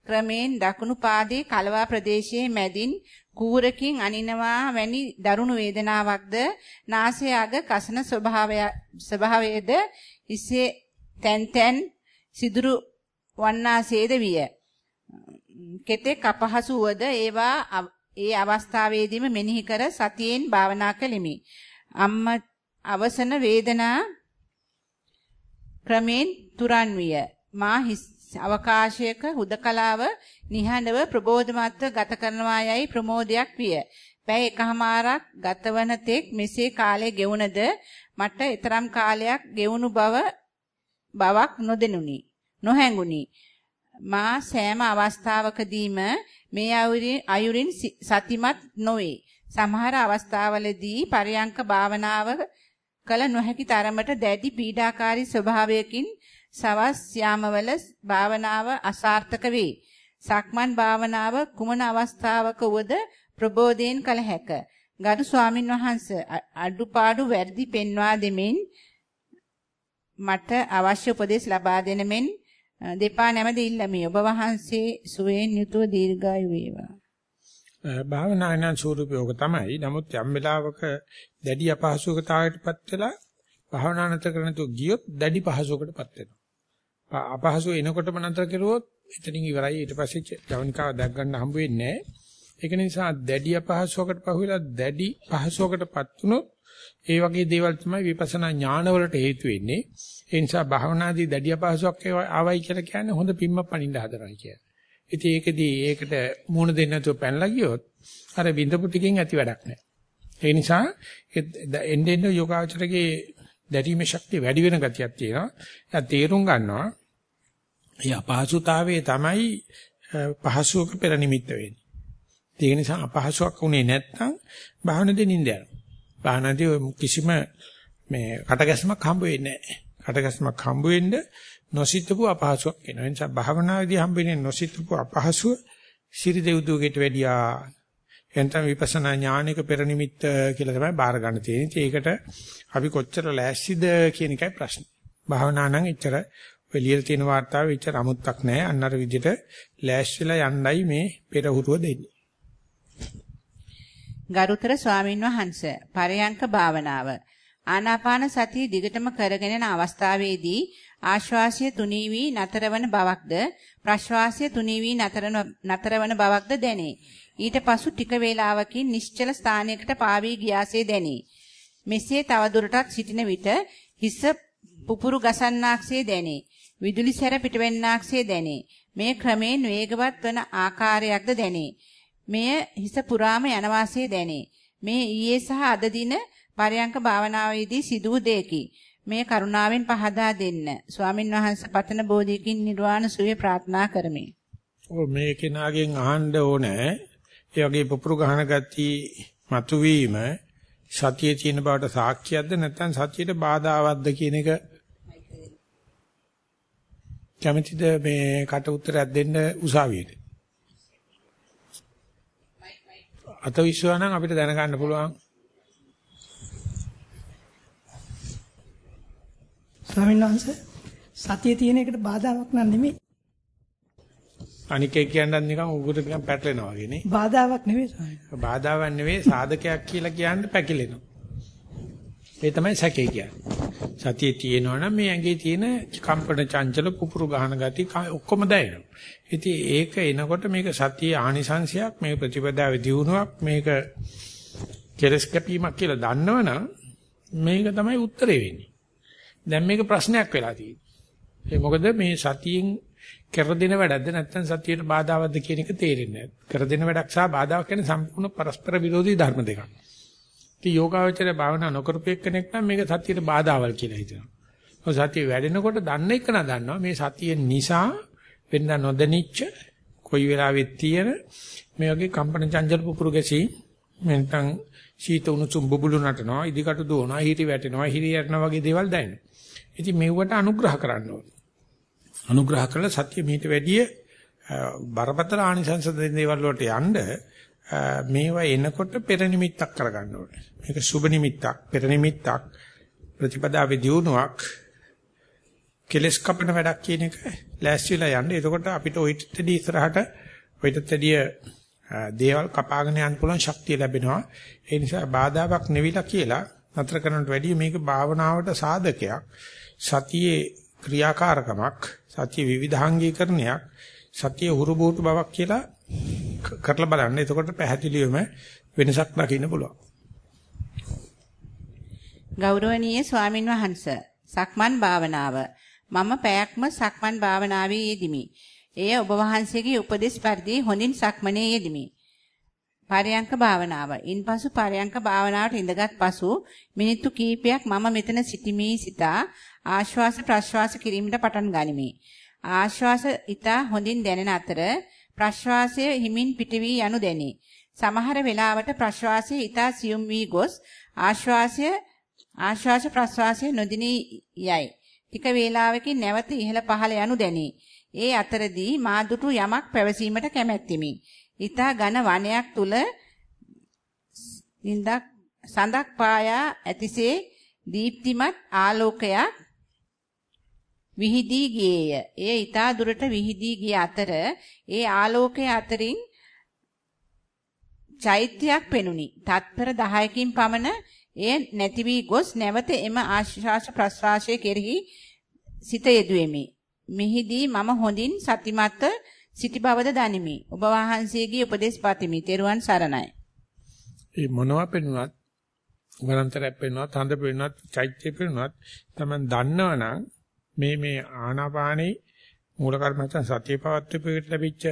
ක්‍රමයෙන් දකුණු පාදයේ කලවා ප්‍රදේශයේ මැදින් කූරකින් අනිනවා වැනි දරුණු වේදනාවක්ද නාසය අග කසන ස්වභාවය ස්වභාවයේද ඉසේ තැන් තැන් සිදුරු වන්නාසේද විය. කෙතෙක් අපහසු වද ඒවා ඒ අවස්ථාවේදීම මෙනෙහි කර සතියෙන් භාවනා කළෙමි. අම්ම අවසන වේදනා ක්‍රමෙන් තුරන් විය. මා අවකාශයක හුදකලාව නිහඬව ප්‍රබෝධමත්ව ගත කරනවා යයි ප්‍රමෝදයක් විය. පැය එකහමාරක් ගතවන තෙක් මෙසේ කාලය ගෙවුනද මට ඊතරම් කාලයක් ගෙවුණු බව බවක් නොදෙනුනි. නොහැඟුනි. මා සෑම අවස්ථාවකදීම මේ අයුරින් සතිමත් නොවේ. සමහර අවස්ථාවලදී පරයන්ක භාවනාව කල නොහැකි තරමට දැඩි පීඩාකාරී ස්වභාවයකින් සවස් යාමවල භාවනාව අසාර්ථක වේ. සක්මන් භාවනාව කුමන අවස්ථාවක වුවද ප්‍රබෝධයෙන් කළ හැක. ගරු ස්වාමින් වහන්සේ අඩුපාඩු වැඩි පෙන්වා දෙමින් මට අවශ්‍ය උපදෙස් ලබා දෙන මෙන් දෙපා නැමද ඉල්ලමි. ඔබ වහන්සේ සුවයෙන් යුතුව දීර්ඝායු වේවා. භාවනායන ස්වරූපයෝග තමයි. නමුත් යම් වෙලාවක දැඩි අපහසුකතාවයකටපත් වෙලා භාවනා නැතර කරන තු ගියොත් දැඩි පහසුවකටපත් වෙනවා. අපහසු එනකොටම නැතර කරුවොත් එතනින් ඉවරයි. ඊට පස්සේ ජවනිකාව දැක් ගන්න හම්බ වෙන්නේ ඒක නිසා දැඩි අපහසුවකට පහුවෙලා දැඩි පහසුවකටපත් වුණොත් ඒ වගේ දේවල් තමයි විපස්සනා ඥානවලට හේතු වෙන්නේ. ඒ නිසා භාවනාදී දැඩි අපහසුයක් ආවයි කියලා කියන්නේ හොඳ පිම්ම පණින්න හදනවා කියන්නේ. ඉතින් ඒකදී ඒකට මූණ දෙන්න නැතුව පැනලා ගියොත් අර බින්දපු ටිකෙන් ඇති වැඩක් නැහැ. ඒ නිසා එන්නේ එන්නේ යෝගාචරයේ දැරීමේ ශක්තිය වැඩි වෙන ගතියක් තියෙනවා. ඒක තේරුම් ගන්නවා. මේ අපහසුතාවයේ තමයි පහසුවක පෙර නිමිත්ත වෙන්නේ. ඒක නිසා අපහසුයක් උනේ නැත්නම් භාවනාවේ නිින්ද යනවා. භාවනාවේ කිසිම මේ කටගැස්මක් හම්බ වෙන්නේ නැහැ. කටගැස්මක් හම්බ වෙන්න නොසිතපු අපහසුයක් එනවා. ඒ නිසා භාවනාවේදී හම්බෙන්නේ නොසිතපු අපහසුව සිරි දෙව්දුවකට වැඩියා එතන විපස්සනා ඥානික පෙරනිමිත්ත කියලා තමයි බාර ගන්න තියෙන්නේ. ඒකට අපි කොච්චර ලෑස්තිද කියන එකයි ප්‍රශ්නේ. භාවනා නම් එච්චර එළියට තියෙන වාර්තාවෙ එච්චර අමුත්තක් නැහැ. අන්නර විදිහට ලෑස්තිලා යන්නයි මේ පෙරහුරුව දෙන්නේ. ගරුතර ස්වාමින් වහන්සේ පරයන්ක භාවනාව ආනාපාන සතිය දිගටම කරගෙන යන අවස්ථාවේදී ආශ්වාසය තුනී වී නතරවන බවක්ද ප්‍රශ්වාසය තුනී වී නතරවන බවක්ද දැනේ. ඊට පසු ටික වේලාවකින් නිශ්චල ස්ථානයකට පාවී ගියාසේ දැනේ. මෙසේ තවදුරටත් සිටින විට හිස පුපුරු ගසන්නාක්සේ දැනේ. විදුලි සැර පිටවෙන්නාක්සේ දැනේ. මේ ක්‍රමයෙන් වේගවත් වන ආකාරයක්ද දැනේ. මෙය හිස පුරාම යන වාසේ දැනේ. මේ ඊයේ සහ අද දින පරයන්ක භාවනාවේදී සිදු වූ දෙයකි. මේ කරුණාවෙන් පහදා දෙන්න. ස්වාමින් වහන්සේ පතන බෝධියකින් නිර්වාණ සුවය ප්‍රාර්ථනා කරමි. ඔව් මේ කෙනාගෙන් අහන්න ඕනේ. ඒ වගේ පුපුරු ගහන ගති මතුවීම සතියේ තියෙන බවට සාක්ෂියක්ද නැත්නම් සතියට බාධාවත්ද කියන එක කැමැතිද මේ කට උත්තරයක් දෙන්න උසාවියට අත විශ්වාස නම් අපිට දැනගන්න පුළුවන් ස්වාමීන් වහන්සේ සතියේ තියෙන එකට බාධාවක් නන් නෙමෙයි. අනික කියන්නත් නිකන් උගුර නිකන් පැටලෙනවා වගේ නේ. බාධාවක් නෙමෙයි ස්වාමීන් බාධාවක් නෙවෙයි සාධකයක් කියලා කියන්නේ පැකිලෙනවා. ඒ තමයි සැකේ කියන්නේ. සතියේ තියෙනවා නම් මේ ඇඟේ තියෙන කම්පන චංචල පුපුරු ගහන ගති ඔක්කොම දැනෙනවා. ඉතින් ඒක එනකොට මේක සතියේ ආනිසංශයක් මේ ප්‍රතිපදාවේ දියුණුවක් මේක කෙලස් කැපීමක් කියලා දන්නවනම් මේක තමයි උත්තරේ වෙන්නේ. දැන් මේක ප්‍රශ්නයක් වෙලා තියෙන්නේ. ඒ මොකද මේ සතියෙන් කර දෙන වැඩක්ද නැත්නම් සතියට බාධාවත්ද කියන එක තේරෙන්නේ නැහැ. කර දෙන වැඩක් සහ බාධාවක් කියන්නේ සම්පූර්ණ පරස්පර විරෝධී ධර්ම දෙකක්. ඉතින් යෝගාවචරය භාවනා නොකරපු එක්කෙනෙක් නම් මේක සතියට බාධාවල් කියලා හිතනවා. ඔය සතිය වැඩෙනකොට දන්න එක නා දන්නවා මේ සතිය නිසා වෙන්න නොදැනිච්ච කොයි වෙලාවෙත් තියෙන මේ වගේ කම්පන චංචල පුපුරු ගැසී නැත්නම් සීත උණුසුම් බුබුලු නටනවා ඉදිකට දුවනවා හිරි වැටෙනවා හිරි යටනවා වගේ දේවල් දැනෙනවා. ඉතින් මෙව්වට අනුග්‍රහ කරන්න ඕනේ. අනුග්‍රහ කළා සත්‍ය මීට වැඩිය බරපතල ආනිසංස දෙන දේවල් වලට යන්න මේවා එනකොට පෙර නිමිත්තක් කරගන්න ඕනේ. මේක සුබ නිමිත්තක්, පෙර නිමිත්තක්, ප්‍රතිපදාවේ දියුණුවක්, කෙලස් කපන වැඩක් කියන එක ලෑස්තිලා යන්න. එතකොට අපිට ඔයිටදී ඉස්සරහට ඔයිටදී දේවල් කපාගෙන යන්න පුළුවන් ශක්තිය ලැබෙනවා. ඒ නිසා බාධාවක් නෙවිලා කියලා නතර කරනට වැඩිය මේක භාවනාවට සාධකයක්. සතියේ ක්‍රියාකාරකමක්, සතිය විවිධාංගීකරණයක්, සතිය හුරුබෝටු බවක් කියලා කරලා බලන්න. එතකොට පැහැදිලිවම වෙනසක් දකින්න පුළුවන්. ගෞරවනීය ස්වාමින් වහන්සේ සක්මන් භාවනාව මම පැයක්ම සක්මන් භාවනාවේ යෙදිමි. එය ඔබ වහන්සේගේ උපදෙස් පරිදි හොඳින් සක්මනේ යෙදිමි. පරයන්ක භාවනාව. ඉන්පසු පරයන්ක භාවනාවට ඉඳගත් පසු මිනිත්තු කිහිපයක් මම මෙතන සිටිමි සිතා ආශ්වාස ප්‍රශ්වාස කිරීමට පටන් ගනිමි. ආශ්වාස ඊට හොඳින් දැනෙන අතර ප්‍රශ්වාසය හිමින් පිටවි යනු දැනේ. සමහර වෙලාවට ප්‍රශ්වාසය ඊට සියුම් වී ගොස් ආශ්වාසය ආශ්වාස ප්‍රශ්වාසය නොදිනී යයි. ටික වේලාවකින් නැවත ඉහළ පහළ යනු දැනේ. ඒ අතරදී මා දුටු යමක් පැවසීමට කැමැත්තිමි. ඊතා ඝන වනයක් තුල නින්දක් සඳක් පායා ඇතිසේ දීප්තිමත් ආලෝකයක් විහිදී ගියේය. එය ඊතා දුරට විහිදී ගිය අතර ඒ ආලෝකයේ අතරින් චෛත්‍යයක් පෙනුනි. තත්පර 10කින් පමණ එය නැති වී ගොස් නැවත එම ආශ්වාස ප්‍රශ්වාසයේ කෙරෙහි සිත යෙදුවෙමි. මෙහිදී මම හොඳින් සතිමත් සිටි බවද දනිමි. ඔබ වහන්සේගේ උපදේශ පතිමි. තෙරුවන් සරණයි. ඒ මොනවා පෙන්වුවත් වරන්තරයක් පෙන්වුවත් හඳ පෙන්වුවත් චෛත්‍ය පෙන්වුවත් තමයි දන්නවනම් මේ මේ ආනාපානේ මූල කර්මයන් සතිය පවත්වපෙට ලැබිච්ච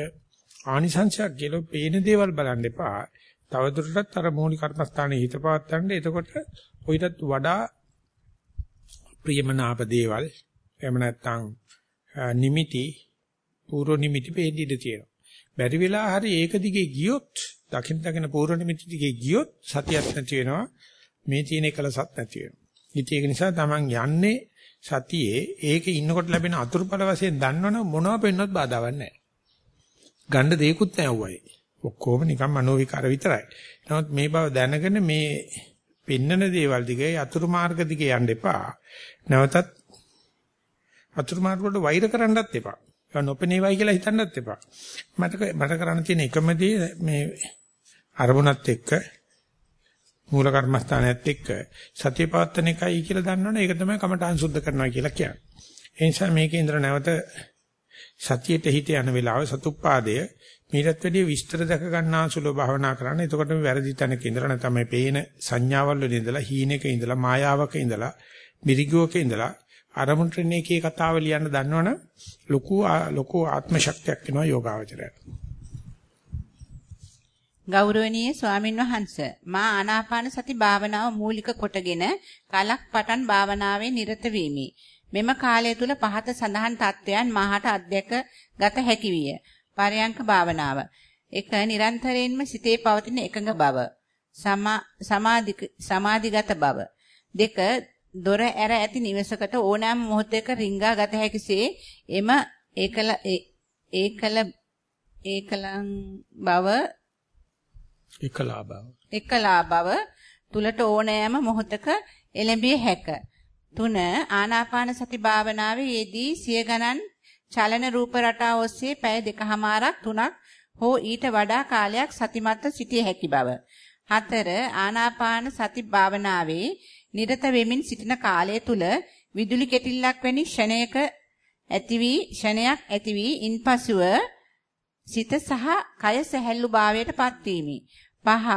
ආනිසංශයක් කියලා පේන දේවල් බලන්න එපා. තවදුරටත් අර මූලික කර්මස්ථානයේ හිත පවත්තන්න එතකොට ඔయితත් වඩා ප්‍රියමනාප දේවල් එහෙම නැත්නම් නිමිති පූර්ව නිමිති පෙන්නීද තියෙනවා. බැරි වෙලා හරි ඒක දිගේ ගියොත් දකින් දකින පූර්ව නිමිති දිගේ ගියොත් සතියක් නැති වෙනවා. මේ තියෙන එකලසත් නැති වෙනවා. ඉතින් ඒක නිසා Taman යන්නේ සතියේ ඒකේ ඉන්නකොට ලැබෙන අතුරුඵල වශයෙන් දන්නවනම් මොනව පෙන්නොත් බාධාවක් නැහැ. ගන්න දෙයක්වත් නැහැ වුවයි. ඔක්කොම නිකන් මනෝ විකාර විතරයි. නමුත් මේ බව දැනගෙන මේ පෙන්නන දේවල් දිගේ අතුරු මාර්ග දිගේ යන්න එපා. නැවතත් අතුරු මාර්ග වලට වෛර කරන්නත් එපා. ඒවා නොපෙනේවයි කියලා හිතන්නත් එපා. මට මට කරන්න තියෙන එකම දේ මේ අරමුණත් එක්ක මූල කර්මස්ථානයත් එක්ක සතිය පවත්තන එකයි කියලා දන්නවනේ ඒක තමයි කමඨාන් සුද්ධ කරනවා කියලා කියන්නේ. ඒ නිසා මේකේ ඉඳලා නැවත සතියට හිත යන වෙලාව සතුප්පාදය මීටත් වැඩිය විස්තර දැක ගන්නාසුලව භාවනා කරන්න. එතකොට මේ වැරදි තැනක ඉඳලා නැත්නම් මේ පේන සංඥාවල් වල ඉඳලා හීනෙක ඉඳලා මායාවක ඉඳලා මිරිගුවක ඉඳලා අරමුණට එකේ කතාව ලියන්න දන්නවනම් ලොකු ලොකු ආත්ම ශක්තියක් එනවා යෝගාවචරයට. ගෞරවනීය ස්වාමින් වහන්ස මා ආනාපාන සති භාවනාව මූලික කොටගෙන කලක් පටන් භාවනාවේ නිරත වීමි. මෙම කාලය තුල පහත සඳහන් තත්වයන් මාහට අධ්‍යක ගත හැකි විය. පරයන්ක භාවනාව. එක නිරන්තරයෙන්ම සිතේ පවතින එකඟ බව. සමාධි සමාධිගත බව. දෙක දොර ඇර ඇති නිවසකට ඕනෑම මොහොතක රිංගා ගත හැකිසේ එම ඒකල ඒකල ඒකලං බව එකලා බව එකලා බව තුලට ඕනෑම මොහොතක එළඹිය හැක. තුන ආනාපාන සති භාවනාවේ යෙදී සිය ගණන් චලන රූප රටා ඔස්සේ පැය දෙකහමාරක් තුනක් හෝ ඊට වඩා කාලයක් සතිමත්ව සිටිය හැකි බව. හතර ආනාපාන සති භාවනාවේ නිරත වෙමින් සිටින කාලය තුල විදුලි කෙටිල්ලක් වැනි ෂණයක ඇති වී ෂණයක් ඇති වී ඉන්පසුව සිත සහ කය සැහැල්ලු භාවයට පත්වීමි. පහ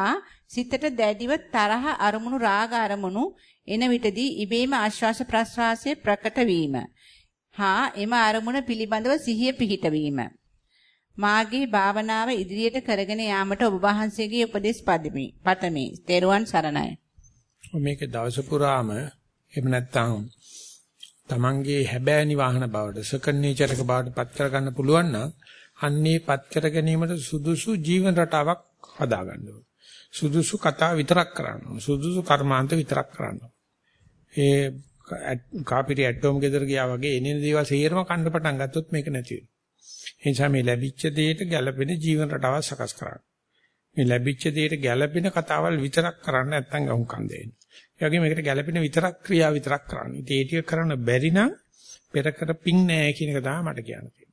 සිතට දැඩිව තරහ අරමුණු රාග අරමුණු එන විටදී ඉබේම ආශ්වාස ප්‍රශ්වාසයේ ප්‍රකට වීම. හා එම අරමුණ පිළිබඳව සිහිය පිහිටවීම. මාගේ භාවනාව ඉදිරියට කරගෙන යාමට ඔබ වහන්සේගේ උපදෙස් පදමි. පතමි. තෙරුවන් සරණයි. මේක දවස පුරාම එහෙම නැත්නම් තමන්ගේ හැබෑනි වාහන බවට සකන් නේචර් එක බවට පත් කර ගන්න පුළුවන් නම් අන්නේ පත් කර ගැනීමට සුදුසු ජීවන රටාවක් හදා ගන්න ඕනේ. සුදුසු කතා විතරක් කරන්න ඕනේ. සුදුසු කර්මාන්ත විතරක් කරන්න ඕනේ. ඒ කාපිරි ඇටෝම් ගෙදර ගියා වගේ එනින දේවල් සියරම කන්න පටන් ගත්තොත් මේක නැති වෙනවා. ඒ නිසා මේ ලැබිච්ච දෙයට ගැළපෙන ජීවන රටාවක් සකස් කරන්න. මේ ලැබිච්ච දෙයට ගැළපෙන කතාවල් විතරක් කරන්න නැත්නම් අහුම්කම් දෙන්න. ඒ වගේම මේකට ගැළපෙන විතරක් ක්‍රියා විතරක් කරන්න. ඉතින් ඒ ටික කරන්න බැරි නම් පෙර කර පිං නෑ කියන එක තමයි මට කියන්න තියෙන්නේ.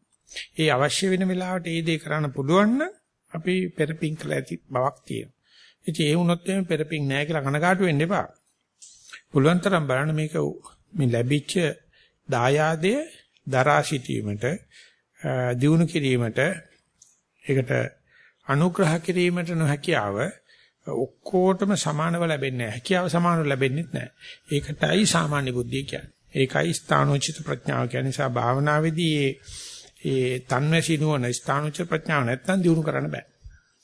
ඒ අවශ්‍ය වෙන වෙලාවට ඒ දේ කරන්න පුළුවන් නම් අපි පෙර පිං කළ ඇති බවක් තියෙනවා. ඉතින් ඒ වුණොත් එimhe පෙර පිං නෑ කියලා කනගාටු වෙන්න එපා. පුළුවන් තරම් බලන්න මේක මේ ලැබිච්ච දායාදය දරා සිටීමට දිනු කිරීමට ඒකට අනුග්‍රහ කිරීමට නොහැකියාව ඔක්කොටම සමානව ලැබෙන්නේ නැහැ. හැකියාව සමානව ලැබෙන්නේ නැහැ. ඒකටයි සාමාන්‍ය බුද්ධිය කියන්නේ. ඒකයි ස්ථානෝචිත ප්‍රඥාව කියන්නේ. සා භාවනාවේදී ඒ ඒ තන්වැසි නුවණ ස්ථානෝචිත ප්‍රඥාව නැත්තම් දිනු කරන්න බෑ.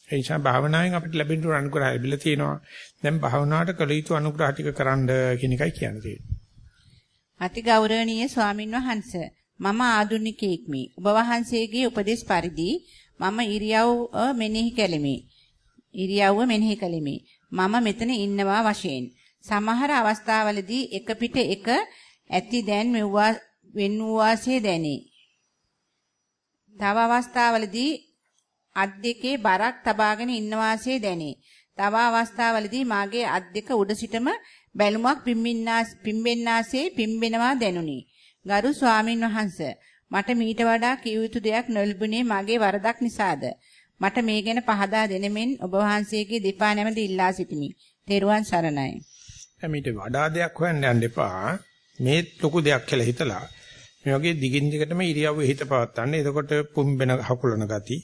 ඒ නිසා භාවනාවෙන් අපිට ලැබෙන අනුග්‍රහය ලැබිලා තියෙනවා. දැන් භාවනාවට කළ යුතු අනුග්‍රහ ටික කරන්න කියන එකයි කියන්න තියෙන්නේ. අතිගෞරවනීය ස්වාමින් වහන්සේ මම ආදුනිකෙක්මි. ඔබ වහන්සේගේ උපදේශ පරිදි මම ඉරියව් මෙනෙහි කෙලිමි. ඉරියව්ව මෙනෙහි කෙලිමි. මම මෙතන ඉන්නවා වශයෙන්. සමහර අවස්ථාවලදී එක පිට එක ඇති දැන් මෙව්වා වෙන් වූ වාසිය දැනේ. තව අවස්ථාවලදී අත් දෙකේ බරක් තබාගෙන ඉන්න වාසිය දැනේ. තව අවස්ථාවලදී මාගේ අත් දෙක උඩ සිටම බැලුමක් පිම්බෙන්නාසේ පිම්බෙනවා දැනුනි. ගරු ස්වාමින් වහන්සේ මට මීට වඩා කිය යුතු දෙයක් නොලැබුණේ මගේ වරදක් නිසාද? මට මේ ගැන පහදා දෙනෙමින් ඔබ වහන්සේගේ දෙපා නැමද ඉල්ලා සිටිමි. තෙරුවන් සරණයි. මීට වඩා දෙයක් හොයන්න යන්න එපා. මේ ලොකු දෙයක් කියලා හිතලා මේ වගේ දිගින් දිගටම ඉරියව්ව හිත පවත්තන්නේ. එතකොට පුම්බෙන හකුලන ගති,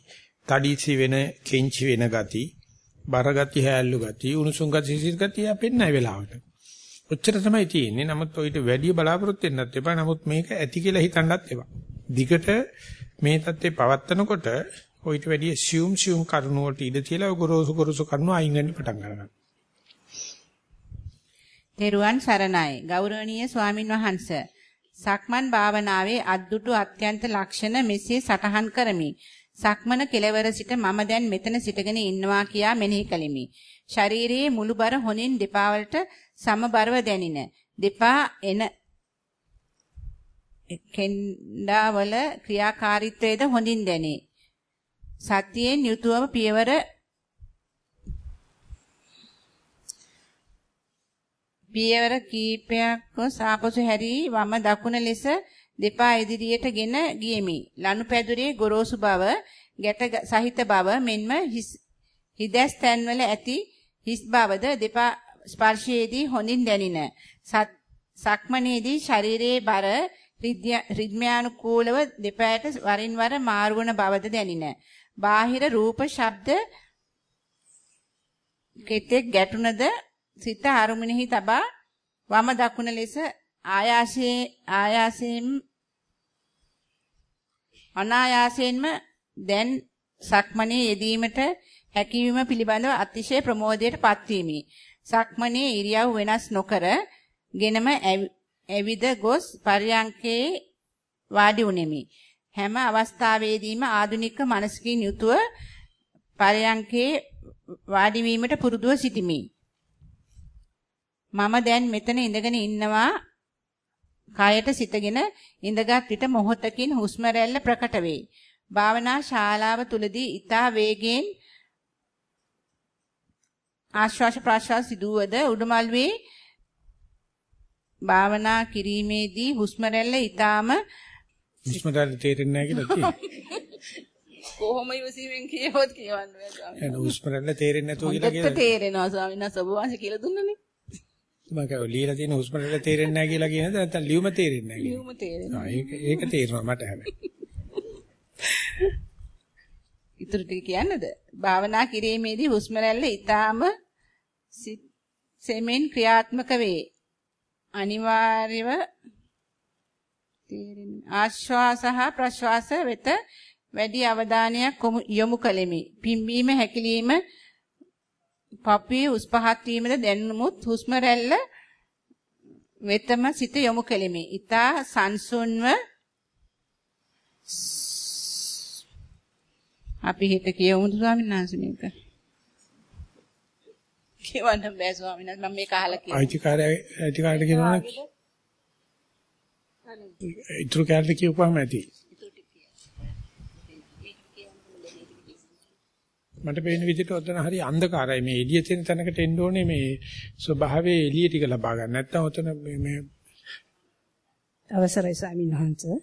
තඩීසි වෙන, කෙන්චි වෙන ගති, බර ගති, හැල්ලු ගති, උණුසුම් ගති, සිසිල් ගති අපෙන්නයි වෙලාවට. ඔච්චර තමයි තියෙන්නේ. නමුත් ඔయిత වැඩි බලාපොරොත්තු වෙන්නත් එපා. නමුත් මේක ඇති කියලා හිතන්නත් එපා. දිගට මේ தත්ත්වේ පවත්නකොට ඔయిత වැඩි assume assume කරුණුවට ඉඳ තියලා ගොරෝසු ගොරෝසු කරුණු අයින් වෙන්න පටන් ගන්නවා. දේරුවන් සරණයි ගෞරවනීය ස්වාමින් වහන්සේ සක්මන් භාවනාවේ අද්දුටු අත්‍යන්ත ලක්ෂණ මෙසේ සටහන් කරමි. සක්මන කෙලවර සිට මම දැන් මෙතන සිටගෙන ඉන්නවා කියා මෙනෙහි කළෙමි. ශරීරයේ මුළු බර හොනින් දෙපා වලට සමබරව දැනින. දෙපා එන කෙන්ඩාවල ක්‍රියාකාරීත්වයේද හොඳින් දැනේ. සතියෙන් යුතුවම පියවර පියවර කීපයක් සාපසු හැරී වම දකුණ ලෙස දෙපා ඉදිරියටගෙන ගියෙමි. ලනුපැදුරේ ගොරෝසු බව, ගැට සහිත බව මෙන්ම හිදැස් තැන්වල ඇති හිස් බවද දෙපා ස්පර්ශයේදී හොඳින් දැනින. සක්මනේදී ශරීරයේ බර රිද්මයානුකූලව දෙපැයට වරින් වර මාරුවන බවද දැනින. බාහිර රූප ශබ්ද කෙතෙක් ගැටුණද සිත අරුමුණෙහි තබා වම දකුණ ලෙස ආයාසයේ ආයාසයෙන් අනායාසයෙන්ම දැන් සක්මණේ යෙදීමට හැකියවීම පිළිබඳව අතිශය ප්‍රමෝදයට පත්වීමි. සක්මණේ ඉරියව් වෙනස් නොකර ගෙනම ඇවිද ගොස් පරියංකේ වාඩි උනේමි. හැම අවස්ථාවේදීම ආධුනික මනසකින් යුතුව පරියංකේ වාඩි වීමට පුරුදුව සිටිමි. මම දැන් මෙතන ඉඳගෙන ඉන්නවා කයට සිතගෙන ඉඳගත් විට මොහොතකින් හුස්ම රැල්ල ප්‍රකට වේ. භාවනා ශාලාව තුලදී ඊතා වේගයෙන් ආශ්වාස ප්‍රාශ්වාස සිදුවද උඩුමල්වේ භාවනා කිරීමේදී හුස්ම රැල්ල ඊටාම හුස්ම රැල්ල තේරෙන්නේ නැහැ කියලා කිව්වා. කොහොම ඉවසීමෙන් කියවොත් කියවන්න බෑ ස්වාමීනි. එන හුස්ම රැල්ල තේරෙන්නේ නැතුව කියලා කියනවා. තේරෙනවා ස්වාමීනි. ඔබ වහන්සේ කියලා දුන්නනේ. මම කියව ලියලා තියෙන හුස්ම රැල්ල තේරෙන්නේ නැහැ කියලා කියනද නැත්නම් ලියුම තේරෙන්නේ නැහැ ලියුම තේරෙනවා. ඒක ඒක තේරෙනවා මට හැබැයි. ඉතුරු ටික කියන්නද? භාවනා කිරීමේදී හුස්ම රැල්ල ඊටාම සෙමෙන් ක්‍රියාත්මක වේ. අනිවාර්යව ආශ්වාස හා ප්‍රශ්වාස වෙත වැඩි අවධානයක් යොමු කළෙමි. පිම්බීම හැකිලිම පපුවේ උස් පහත් වීමද දැනුමුත් හුස්ම රැල්ල වෙතම සිත යොමු කෙලිමි. ඊතා සංසුන්ව අපි හිත කියවමු ස්වාමීන් වහන්සේ මේක. කියවන්න බෑ ස්වාමීන් වහන්සේ මම මේක අහලා කියනවා. අයිතිකාරය අයිතිකාරට කියනවා ඉතුරු කාර්ය කියපුවාම ඇති. මට පේන විදිහට ඔතන හරි අන්ධකාරයි මේ එළිය තියෙන තැනකට එන්න ඕනේ මේ ස්වභාවයේ එළිය ටික ලබා ගන්න. නැත්තම් ඔතන මේ අවසරයි ස්වාමීන් වහන්සේ.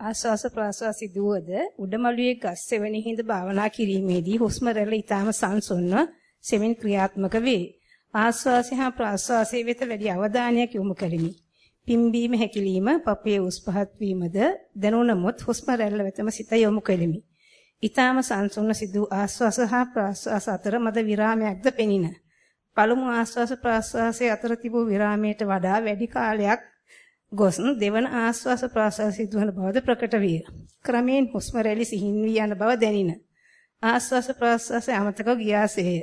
ආස්වාස ප්‍රාස්වාස සිදුවද උඩමළුවේ ගස් සෙවණි හිඳ භාවනා කිරීමේදී හුස්ම රැල්ල ඊටම සංසුන්ව සෙමින් ක්‍රියාත්මක වේ. ආස්වාසය හා ප්‍රාස්වාසයේ වෙත වැඩි අවධානයක් යොමු කෙලිමි. පිම්බීම හැකිලිම පපුවේ උස් පහත් වීමද දැනුණමුත් හුස්ම රැල්ල වෙතම සිත යොමු කෙලිමි. ඊටාම සංසුන්ව සිදු ආස්වාස හා ප්‍රාස්වාස අතර මද විරාමයක්ද පෙනින. පළමු ආස්වාස ප්‍රාස්වාසයේ අතර තිබූ විරාමයට වඩා වැඩි කාලයක් ගොස් දෙවන ආස්වාස ප්‍රාස්වාස සිදුවන බවද ප්‍රකට විය. ක්‍රමයෙන් හුස්ම රැලි සිහින් වී යන බව දැනින. ආස්වාස ප්‍රාස්වාසයේ අමතකව ගියාසේය.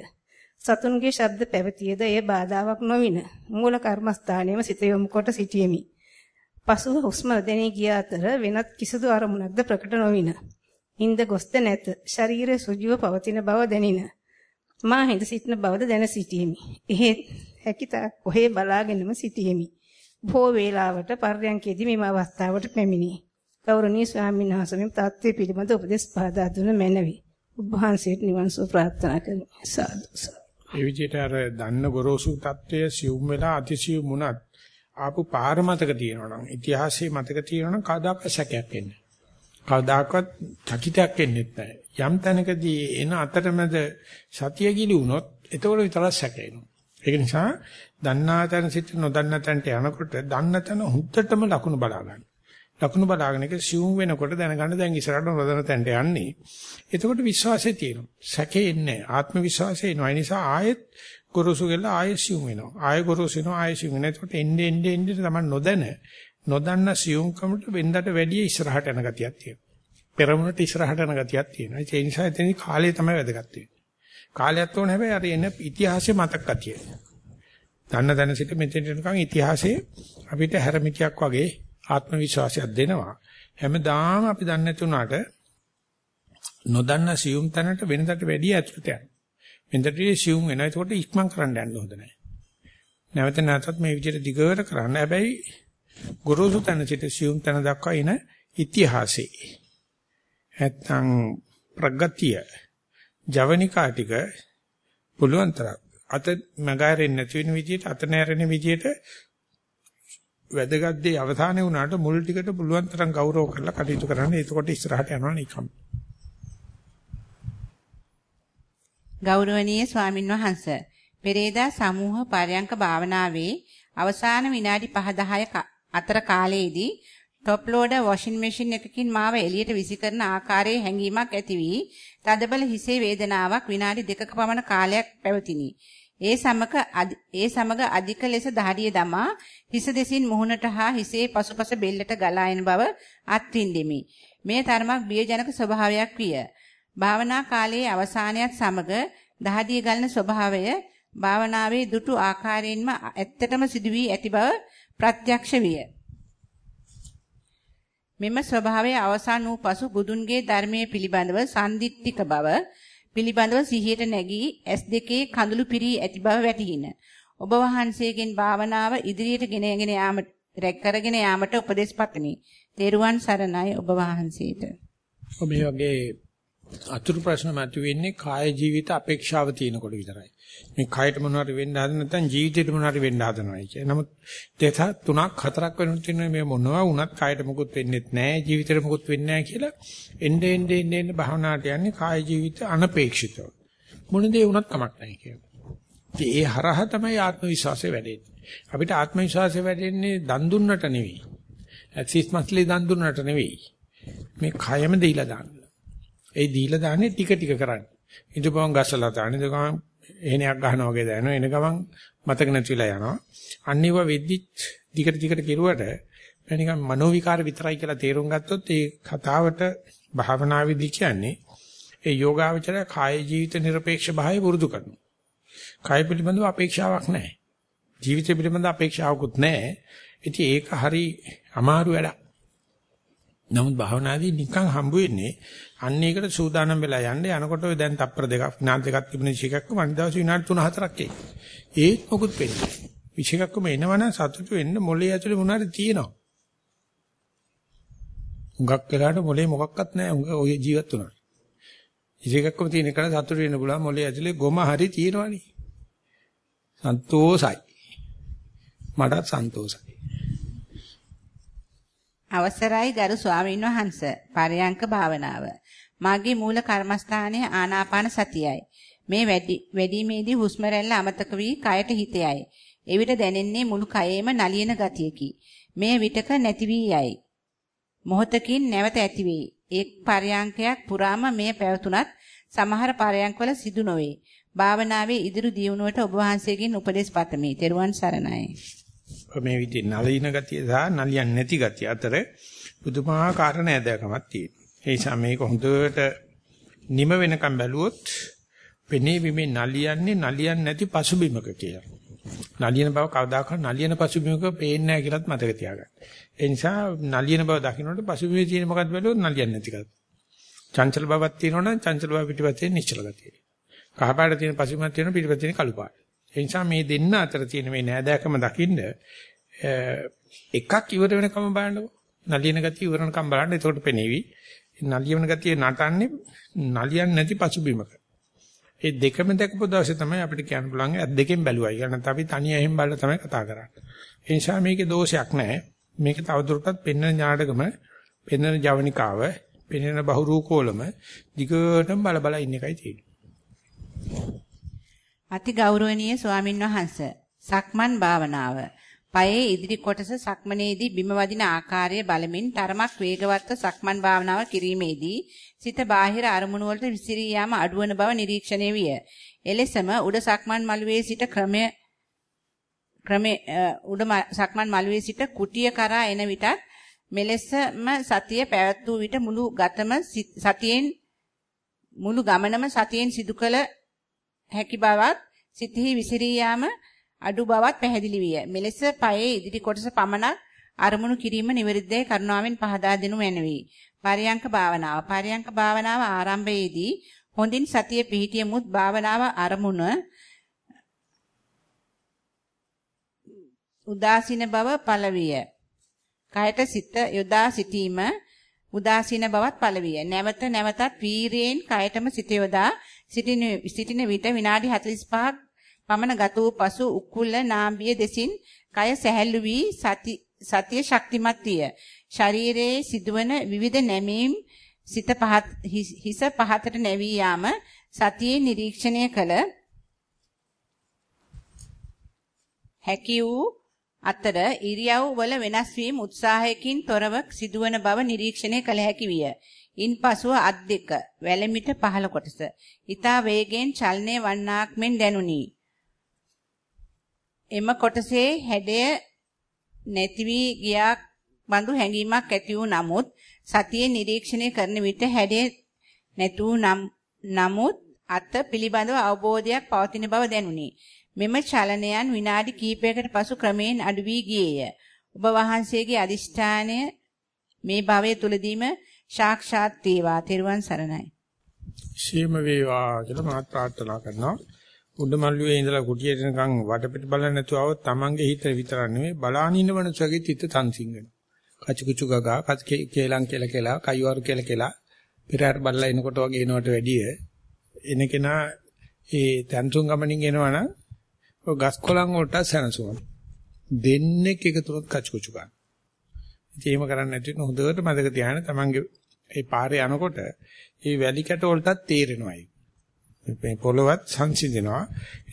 සතුන්ගේ ශබ්ද පැවතියද එය බාධාවක් නොවින. මූල කර්මස්ථානයේම සිත යොමු කොට සිටියෙමි. පසුව හුස්ම දැනී ගිය අතර වෙනත් කිසිදු අරමුණක්ද ප්‍රකට නොවින. හිඳ ගොස්ත නැත. ශරීරය සුජීව පවතින බව දැනින. මා හිඳ සිටින බවද දැන සිටියෙමි. එහෙත් හැකිතා කොහේ බලාගෙනම සිටියෙමි. බොහෝ වේලාවට පර්යන්කේදී මේ අවස්ථාවට පැමිණි. ගෞරවනීය ස්වාමීන් වහන්සේ මේ තාත්ත්වයේ පිළිබඳ උපදෙස් පහදා දුන මැනවි. ඔබ වහන්සේට නිවන් සුව ප්‍රාර්ථනා කරමි. සාදු සාදු. ඒ විදිහට අර දන්න ගොරෝසු தත්වය සිවුම් වෙලා අතිසිවුම් වුණත් ආපු පාර මතක තියෙනවා නම් ඉතිහාසයේ මතක තියෙනවා නම් කවදාක සැකයක් එන්නේ. කවදාකවත් චකිතයක් එන්නේ නැහැ. යම් තැනකදී එන අතරමැද සතිය ගිලි වුණොත් එතකොට විතරක් සැකේනවා. ඒක නිසා දන්නා තැන සිට නොදන්නා තැනට යනකොට දන්න තැන හුත්තටම ලකුණු බලා ගන්න. ලකුණු බලාගෙන ඒක සිවුම් වෙනකොට දැනගන්න දැන් ඉස්සරහට නොදන්න තැනට යන්නේ. එතකොට විශ්වාසය තියෙනවා. සැකේ එන්නේ ආත්ම විශ්වාසය එනවා. ඒ නිසා ආයෙත් ගොරෝසු ගලා ආයෙ සිවුම් වෙනවා. ආයෙ ගොරෝසු වෙනවා ආයෙ සිවුම් වෙනවා. එතකොට එන්නේ එන්නේ එන්නේ තමයි නොදැන නොදන්න සියුම්කමට වෙන්දට වැඩිය ඉස්සරහට යන ගතියක් තියෙනවා. පෙරමුණට ඉස්සරහට යන ගතියක් තියෙනවා. ඒ නිසා එතනදී කාලය තමයි වැදගත් වෙන්නේ. කාලයක් ඕන හැබැයි අර එන ඉතිහාසය මතක ගතිය. දන්න දැන සිට මෙතෙන් යනකම් ඉතිහාසයේ අපිට හැරමිටියක් වගේ ආත්ම විශ්වාසයක් දෙනවා. හැමදාම අපි දන්නේ නැතුණාට නොදන්න සියුම් තැනට වෙනදට වැඩිය ඇතුළට යනවා. වෙනදට සියුම් වෙනවා. ඒකට ඉක්මන් කරන්න යන්න හොඳ නැහැ. නැවත නැවතත් මේ විදිහට දිගට කරන්න. හැබැයි ගුරුසු තැන සිට සියුම් තැන දක්වා එන ඉතිහාසෙ. නැත්තම් ප්‍රගතිය ජවනිකා ටික පුළුවන් තරම් අත මගාරෙන්නේ නැති වෙන විදිහට අත නැරෙන විදිහට වැදගත් දේ අවධානය වුණාට මුල් ටිකට පුළුවන් තරම් ගෞරව කරලා කටයුතු කරන්න. එතකොට ඉස්සරහට යනවා නිකම්. ගෞරවනීය ස්වාමින් වහන්සේ පෙරේදා සමූහ පරයන්ක භාවනාවේ අවසාන විනාඩි 5 10 අතර කාලයේදී টොප් ලෝඩර් වොෂින් මැෂින් එකකින් මාව එළියට විසි කරන ආකාරයේ හැඟීමක් ඇති වී තදබල හිසේ වේදනාවක් විනාඩි දෙකක පමණ කාලයක් පැවතිනි. ඒ සමග ඒ සමග අධික ලෙස දහඩිය දමා හිස දෙසින් මුහුණට හා හිසේ පසුපස බෙල්ලට ගලා එන බව අත්විඳෙමි. මේ තරමක් බියජනක ස්වභාවයක් විය. භාවනා කාලයේ අවසානයත් සමග දහඩිය ගලන ස්වභාවය භාවනාවේ දුටු ආකාරයෙන්ම ඇත්තටම සිදුවී ඇති බව ප්‍රත්‍යක්ෂ විය. මෙම ස්වභාවය අවසන් වූ පසු බුදුන්ගේ ධර්මයේ පිළිබඳව සම්දිත්තික බව පිළිබඳව සිහියට නැගී ඇස් දෙකේ කඳුළු පිරී ඇති බව වැටහින. ඔබ වහන්සේගෙන් භාවනාව ඉදිරියට ගෙනගෙන යාමට රැක් කරගෙන යාමට උපදෙස් පතමි. තෙරුවන් සරණයි ඔබ වහන්සේට. මේ වගේ අතුරු ප්‍රශ්න මතුවෙන්නේ කාය ජීවිත අපේක්ෂාව තියෙනකොට විතරයි. මේ කයට මොනවාරි වෙන්න හදන නැත්නම් ජීවිතේට මොනවාරි වෙන්න හදනවායි කිය. නමුත් දෙක තුනක් හතරක් වෙනුත් තියෙනවා මේ මොනවා වුණත් කයට මොකුත් වෙන්නේ නැහැ ජීවිතේට මොකුත් වෙන්නේ නැහැ කියලා එnde ende ende ende භවනාට යන්නේ කාය ජීවිත අනපේක්ෂිතව. මොන දේ වුණත් කමක් නැහැ කියලා. ඒ හරහා තමයි ආත්ම විශ්වාසය වැඩෙන්නේ. අපිට ආත්ම විශ්වාසය වැඩෙන්නේ දන් දුන්නට නෙවෙයි. ඇක්සිස් මස්ලි දන් දුන්නට නෙවෙයි. මේ කයම දීලා දාන්න. ඒ දීලා දාන්නේ ටික ටික කරන්නේ. ඉදපොන් ගස්සලා දාන්නේ. එතකම එහෙණයක් ගන්නවා වගේ දැනෙනවා. එන ගමන් මතක නැතිලා යනවා. අනිව වෙද්දිත් දිගට දිගට කෙරුවට නිකන් මනෝ විකාර විතරයි කියලා තේරුම් ගත්තොත් ඒ කතාවට භාවනාවේදී කියන්නේ ඒ යෝගාවචරය කාය ජීවිත নিরপেক্ষ භාවය පුරුදු කරනවා. කාය පිළිබඳව අපේක්ෂාවක් නැහැ. ජීවිතය පිළිබඳව අපේක්ෂාවකුත් නැහැ. ඉතින් ඒක හරි අමාරු වැඩක්. නමුත් භාවනාදී නිකන් හම්බ වෙන්නේ අන්න ඒකට සූදානම් වෙලා යන්නේ යනකොට ඔය දැන් තප්පර දෙකක් විනාඩි දෙකක් තිබුණ විශේෂකක්ම අනිත් දවසේ විනාඩි 3-4ක් එයි. ඒත් මොකුත් වෙන්නේ නැහැ. විශේෂකක්ම එනවනම් සතුටු වෙන්න මොලේ ඇතුලේ මොනවාරි තියෙනවා. හුඟක් වෙලාට මොලේ මොකක්වත් නැහැ. හුඟ ඔය ජීවත් වුණා. විශේෂකක්ම තියෙන එක සතුටු වෙන්න පුළුවන් මොලේ ඇතුලේ ගොම හරි තියෙනවනේ. සන්තෝසයි. මටත් සන්තෝසයි. අවසරයි ගරු ස්වාමීන් වහන්ස. පරයන්ක භාවනාව. මාගේ මූල කර්මස්ථානය ආනාපාන සතියයි. මේ වැඩි වැඩිමේදී හුස්ම රැල්ල අමතක වී කයට හිත යයි. එවිට දැනෙන්නේ මුළු කයේම නලියන ගතියකි. මේ විටක නැති වී යයි. මොහොතකින් නැවත ඇති වේ එක් පරයන්කයක් පුරාම මේ පැවතුනත් සමහර පරයන්කවල සිදු නොවේ. භාවනාවේ ඉදිරි දියුණුවට ඔබ වහන්සේගෙන් උපදෙස් පතමි. ත්වන් සරණයි. මේ විදිහේ නලින ගතිය සහ නලියන් නැති ගතිය අතර පුදුමාකාර නෑදෑකමක් තියෙනවා. ඒ නිසා මේක හොඳට නිම වෙනකම් බැලුවොත් පෙනේ විමේ නලියන්නේ නලියන් නැති පසුබිමක කියලා. නලියන බව කවදාකවත් නලියන පසුබිමක පේන්නේ නැහැ කියලාත් මතක තියාගන්න. ඒ නිසා නලියන බව දකින්නට පසුබිමේ තියෙන මොකක්ද බැලුවොත් නලියන්නේ නැති කම. චංචල බවක් තියෙනවනම් චංචල බව පිටිපස්සේ නිශ්චල ගතිය. කහ පාට තියෙන පසුබිමක් තියෙන පිටිපස්සේ තියෙන කළු පාට. ඒ නිසා මේ දෙන්න අතර තියෙන මේ නෑදෑකම දකින්න එකක් ඉවර වෙනකම් බලන්නකො. නලියන ගතිය ඉවර වෙනකම් බලන්න එතකොට පෙනේවි. නලියන ගතිය නටන්නේ නලියන් නැති පසුබිමක. ඒ දෙකම දැකපු දවසේ තමයි අපිට කියන්න පුළුවන් ඇත් දෙකෙන් බැලුවයි. කියලා නැත්නම් අපි තනියෙන් එහෙම බලලා තමයි කතා කරන්නේ. ඒ නිසා මේකේ දෝෂයක් නැහැ. මේක තවදුරටත් පෙන්වන ඥාඩකම, පෙන්වන ජවනිකාව, පෙන්වන බහුරූකෝලම දිගටම බල බල ඉන්න එකයි තියෙන්නේ. අති ගෞරවනීය ස්වාමින් වහන්සේ සක්මන් භාවනාව පයේ ඉදිරි කොටස සක්මනේදී බිම වදින ආකාරය බලමින් තරමක් වේගවත්ව සක්මන් භාවනාව කිරීමේදී සිත බාහිර අරමුණු වලට විසිරී යාම අඩුවන බව නිරීක්ෂණය විය. එලෙසම උඩ සක්මන් මළුවේ සිට ක්‍රමය ක්‍රමයේ උඩ සක්මන් මළුවේ සිට කුටිය කරා එන විටත් මෙලෙසම සතිය පැවැත් වූ විට මුළු ගතම සතියෙන් මුළු ගමනම සතියෙන් සිදු කළ හැකි බවත් සිතෙහි විසිරී යාම අඩු බවත් පැහැදිලි විය. මෙලෙස පයේ ඉදිරි කොටස පමණක් අරමුණු කිරීම නිවැරදිදයි කරුණාවෙන් පහදා දෙනු මැනවි. පරියංක භාවනාව. පරියංක භාවනාව ආරම්භයේදී හොඳින් සතිය පිහිටියමුත් භාවනාව අරමුණ උදාසීන බව පළවිය. කයට සිත යොදා සිටීම උදාසීන බවත් පළවිය. නැවත නැවතත් වීරියෙන් කයටම සිත යොදා සිටින සිටින විට විනාඩි 45ක් පමණ ගත වූ පසු උකුල නාභිය දෙසින් කය සැහැල්ලු වී සති සතිය ශක්තිමත් විය. ශරීරයේ සිදුවන විවිධ නැමීම් සිත පහත් හිස පහතට නැවී යාම සතියේ නිරීක්ෂණය කළ හැකි වූ අතර ඉරියව් වල වෙනස් වීම උත්සාහයකින් තොරව සිදුවන බව නිරීක්ෂණය කළ හැකි විය. ඉන්පසුව අත් දෙක වැලමිට පහළ කොටස. ඊතා වේගෙන් චලනය වන්නාක් මෙන් දැනුනි. එම කොටසේ හැඩය නැති වී ගියාක් බඳු හැඟීමක් ඇති වූ නමුත් සතියේ නිරීක්ෂණය කරන විට හැඩය නැතු නමුත් අත පිළිබඳව අවබෝධයක් පවතින බව දැනුනි. මෙම චලනයන් විනාඩි කිහිපයකට පසු ක්‍රමයෙන් අඩු වී ගියේය. ඔබ වහන්සේගේ අදිෂ්ඨානය මේ භවයේ තුලදීම සාක්ෂාත් වේවා. තෙරුවන් සරණයි. ශීම වේවා කියලා මාත් ප්‍රාර්ථනා කරනවා. උඩමල්ලුවේ ඉඳලා කුටියට නිකන් වටපිට බලන්න නැතුව આવොත් Tamange හිත විතර නෙමෙයි බලාන ඉන්න මනුස්සයගේ හිත තන්සිංගන. කචුකුචු ගගා කච කේලම් කියලා කියලා කයිවරු කියලා කියලා පෙරහැර බලලා එනකොට වගේ එනවට වැඩිය එන කෙනා ඒ තන්සුන් ගමනින් එනවනම් ඔය ගස් කොළන් වලට සැනසුම් දෙන්නෙක් එකතුනොත් කචුකුචු ගන්න. ඉතින් එහෙම කරන්නේ නැති වෙන හොඳට මතක තියාගන්න Tamange ඒ පාරේ යනකොට ඒ වැලි කැට වලටත් තේරෙනවායි. මේ පොළවත් සංසිඳනවා.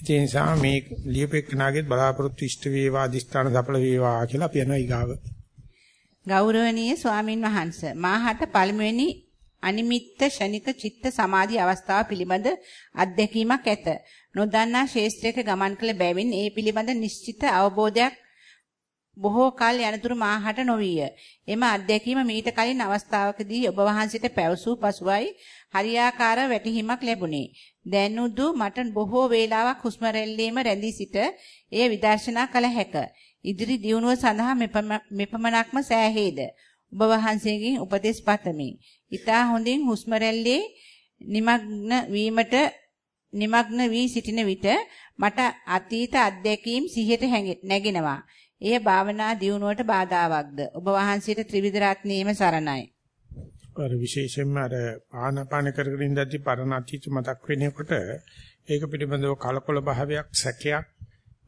ඒ නිසා මේ ලියපෙකනාගේ බලාපොරොත්තු ඉෂ්ට වේවා අදිස්ථාන සඵල වේවා කියලා අපි යනවා ඊගාව. ගෞරවනීය ස්වාමින් වහන්සේ මාහට පළමුවෙනි අනිමිත්ත ෂණික චිත්ත සමාධි අවස්ථාව පිළිබඳ අත්දැකීමක් ඇත. නොදන්නා ශේෂ්ත්‍රයක ගමන් කළ බැවින් ඒ පිළිබඳ නිශ්චිත අවබෝධයක් බොහෝ කල යනතුරු මාහට නොවිය. එම අත්දැකීම මීට කලින් අවස්ථාවකදී ඔබ වහන්සේට පැවසූ පසුවයි හරියාකාර වැටහීමක් ලැබුණේ. දැනුදු මට බොහෝ වේලාවක් හුස්ම රැල්ලේම රැඳී සිට එය විදර්ශනා කළ හැක. ඉදිරි දියුණුව සඳහා මෙපමණක්ම සෑහේද. ඔබ වහන්සේගෙන් උපදෙස් පතමි. ඊතා හොඳින් හුස්ම රැල්ලේ নিমগ্ন වීමට নিমগ্ন වී සිටින විට මට අතීත අත්දැකීම් සිහියට නැගෙනවා. එය භාවනා දියුණුවට බාධාවත්ද? ඔබ වහන්සේට ත්‍රිවිධ රත්නයේම සරණයි. අර විශේෂයෙන්ම අර ආනාපාන කරගෙන ඉඳද්දි පරණ අතීත මතක් වෙනකොට ඒක පිළිබඳව කලකොල භාවයක් සැකයක්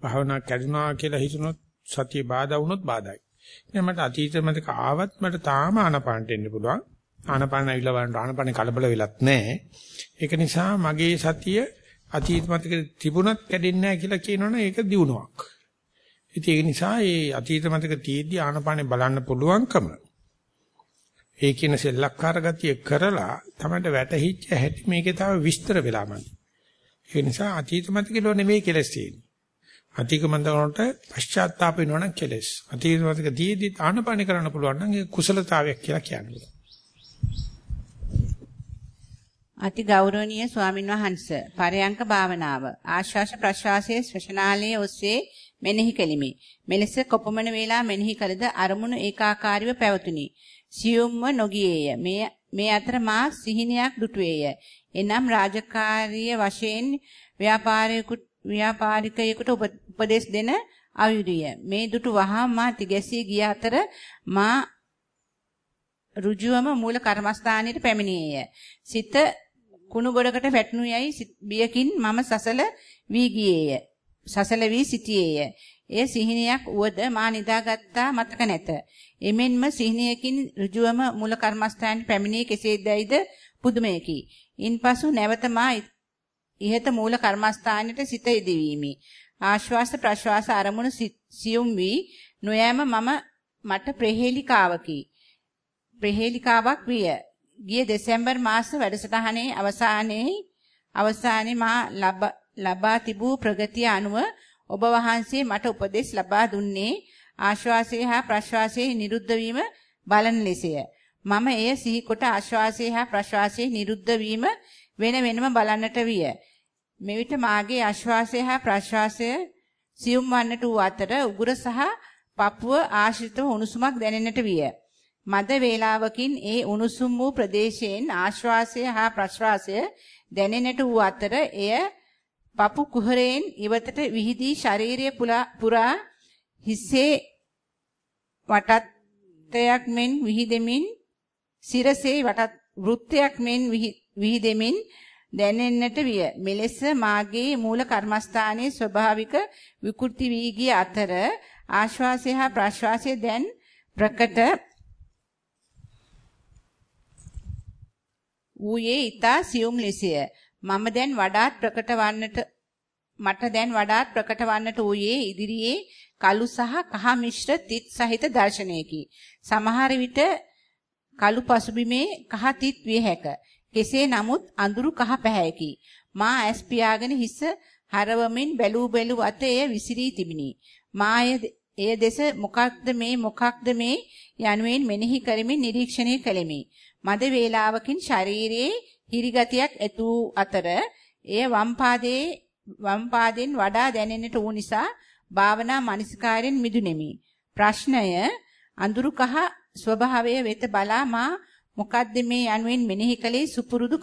භාවනා කැඩුනා කියලා හිතනොත් සතිය බාධා වුණොත් බාධායි. එහෙනම් මට අතීත මතක ආවත් මට තාම ආනාපානට එන්න පුළුවන්. ආනාපාන ඇවිල්ලා බලන්න ආනාපානේ කලබල වෙලත් නැහැ. ඒක නිසා මගේ සතිය අතීත මතක තිබුණත් කැඩෙන්නේ නැහැ කියලා කියනවනේ ඒක දියුණුවක්. ඉතින් ඒ නිසා මේ අතීත මතක තියෙද්දි ආනාපානේ බලන්න පුළුවන්කම ඒ කියන සෙල්ලක්කාර ගතිය කරලා තමයි වැටහිච්ච හැටි මේකේ තව විස්තර වෙලා මන්. ඒ නිසා අතීත මතකේ නෙමෙයි කෙලස් තියෙන්නේ. අතීත මතකවලට පශ්චාත්තාප වෙනවනම් කෙලස්. අතීත මතක දීදී ආනපාන කරන්න පුළුවන් නම් ඒක කුසලතාවයක් කියලා කියන්නේ. අති ගෞරවනීය ස්වාමින් වහන්සේ පරයන්ක භාවනාව ආශ්වාස ප්‍රශ්වාසයේ ශ්වසනාලයේ ඔස්සේ මෙනෙහි කෙලිමි. මෙලෙස කොපමණ වේලා මෙනෙහි කළද අරමුණු ඒකාකාරීව පැවතුණි. සියුම්ව නොගියේය. මේ මේ අතර මා සිහිනයක් දුටුවේය. එනම් රාජකාරීය වශයෙන් ව්‍යාපාරිකයෙකුට ව්‍යාපාරිකයෙකුට උපදෙස් දෙන අයුරිය. මේ දුටු වහා මා තිගැසී ගිය අතර මා ඍජුවම මූල කර්මස්ථානයට පැමිණියේය. සිත කුණු ගොඩකට වැටුණු යයි බියකින් මම සසල වී ගියේය. සසල වී සිටියේය. එය සිහිනයක් වුවද මා නිදාගත්තා මතක නැත. එමෙන්ම සිහිනයකින් ඍජුවම මූල කර්මස්ථානයේ පැමිණී කෙසේදයිද පුදුමයකි. ඉන්පසු නැවත මා ඉහත මූල කර්මස්ථානයට සිත ඉදිවීමි. ආශ්වාස ප්‍රශ්වාස අරමුණු සියුම් වී නොයෑම මම මට ප්‍රහේලිකාවකි. ප්‍රහේලිකාවක් විය. ගිය දෙසැම්බර් මාස වැඩසටහනේ අවසානයේ අවසානයේ මා ලබා තිබූ ප්‍රගතිය අනුව ඔබ වහන්සේ මට උපදෙස් ලබා දුන්නේ ආශ්වාසය හා ප්‍රශ්වාසයේ නිරුද්ධ වීම බලන ලෙසය. මම එය සිහිකොට ආශ්වාසය හා ප්‍රශ්වාසයේ නිරුද්ධ වීම වෙන වෙනම බලන්නට විය. මෙවිට මාගේ ආශ්වාසය හා ප්‍රශ්වාසය සියුම් වන්නට වූ අතර උගුර සහ පපුව ආශ්‍රිතව උණුසුමක් දැනෙන්නට විය. මද වේලාවකින් ඒ උණුසුම් වූ ප්‍රදේශයෙන් ආශ්වාසය හා ප්‍රශ්වාසය දැනෙන්නට වූ අතර එය පපු කුහරයෙන් ඉවතට විහිදී ශාරීරිය පුරා හිස්සේ වටත්යක් මෙන් විහිදෙමින් සිරසේ වටත් වෘත්තයක් මෙන් විහිදෙමින් දැනෙන්නට විය. මෙලෙස මාගේ මූල කර්මස්ථානයේ ස්වභාවික විකෘති වී ගිය අතර ආශ්වාසය හා ප්‍රශ්වාසය දැන් ප්‍රකට ඌයේ ඊතා සියුම් ලෙසය. මම දැන් වඩාත් ප්‍රකට වන්නට මට දැන් වඩාත් ප්‍රකට වන්නට වූයේ ඉදිරියේ කළු සහ කහ මිශ්‍ර තිත් සහිත දර්ශනයකි. සමහර විට කළු පසුබිමේ කහ තිත් විය හැක. කෙසේ නමුත් අඳුරු කහ පැහැයකි. මා ඇස් පියාගෙන හිස හරවමින් බැලූ බැලූ අත එය විසිරී තිබිනි. මා එය දෙස මොකක්ද මේ මොකක්ද මේ යනුවෙන් මෙනෙහි කරමින් නිරීක්ෂණය කළෙමි. මද වේලාවකින් ශරීරයේ හිරිගතියක් ඇතු අතර එය වම් පාදයේ වම් පාදෙන් වඩා දැනෙන්නට වූ නිසා භාවනා මනසිකාරයෙන් මිදුනේමි. ප්‍රශ්නය අඳුරු කහ ස්වභාවය වෙත බලා මා මොකද්ද මේ යනුවෙන් මෙනෙහි කළේ සුපුරුදු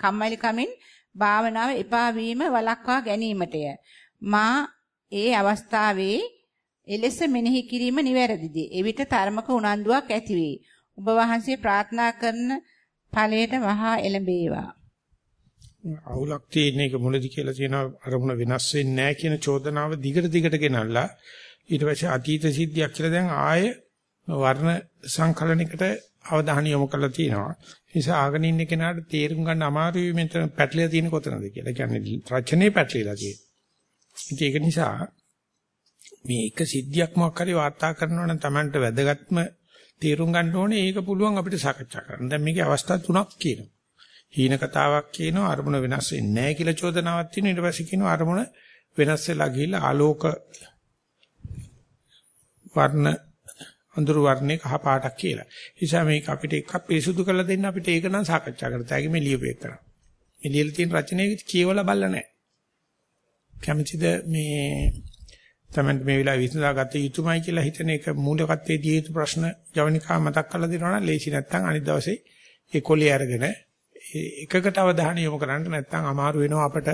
කම්මැලිකමින් භාවනාව එපා වීම වළක්වා ගැනීමටය. මා ඒ අවස්ථාවේ එලෙස මෙනෙහි කිරීම නිවැරදිද? එවිට තරමක උනන්දුවක් ඇතිවේ. ඔබ වහන්සේ ප්‍රාර්ථනා කරන ඵලයට වහා එළඹේවා. අවුලක් තියෙන එක මුලදි කියලා තියෙනවා අරමුණ වෙනස් වෙන්නේ නැහැ කියන චෝදනාව දිගට දිගට ගෙනල්ලා ඊට පස්සේ අතීත සිද්ධියක් කියලා දැන් ආයේ වර්ණ සංකලනයකට අවධානය යොමු කරලා තියෙනවා. ඒ නිසා ආගෙන ඉන්න කෙනාට තේරුම් ගන්න අමාරුයි මෙතන පැටලලා තියෙන කොතනද කියලා. ඒ කියන්නේ රචනයේ පැටලලා තියෙනවා. ඒක නිසා මේ එක සිද්ධියක් මොකක් හරි වාර්තා කරනවා නම් Tamanට වැදගත්ම තේරුම් ගන්න ඕනේ ඒක පුළුවන් අපිට සාකච්ඡා කරන්න. දැන් මේකේ අවස්ථා තුනක් කියනවා. හීන කතාවක් කියනවා අරමුණ වෙනස් වෙන්නේ නැහැ කියලා චෝදනාවක් තියෙනවා. ඊට පස්සේ කියනවා අරමුණ වෙනස් වෙලා ගිහිල්ලා ආලෝක වර්ණ අඳුරු වර්ණේ කහ පාටක් කියලා. නිසා මේක අපිට එකක් පිරිසුදු කරලා දෙන්න අපිට ඒක නම් සාකච්ඡා කරතයි මේ ලියුපේක් කරා. මේ ලියලා තියෙන රචනයේ කියවලා බලලා නැහැ. කැමතිද මේ තමයි මේ වෙලාවේ විසඳාගත යුතුමයි කියලා හිතන එක මූලිකත්වයේ දී යුතු ප්‍රශ්න ජවනිකා මතක් කරලා දෙනවා නම් ලේසි නැත්නම් අනිත් දවසේ ඒ කොලිය අරගෙන එකකට අවධානය යොමු කරන්න නැත්නම් අමාරු වෙනවා අපට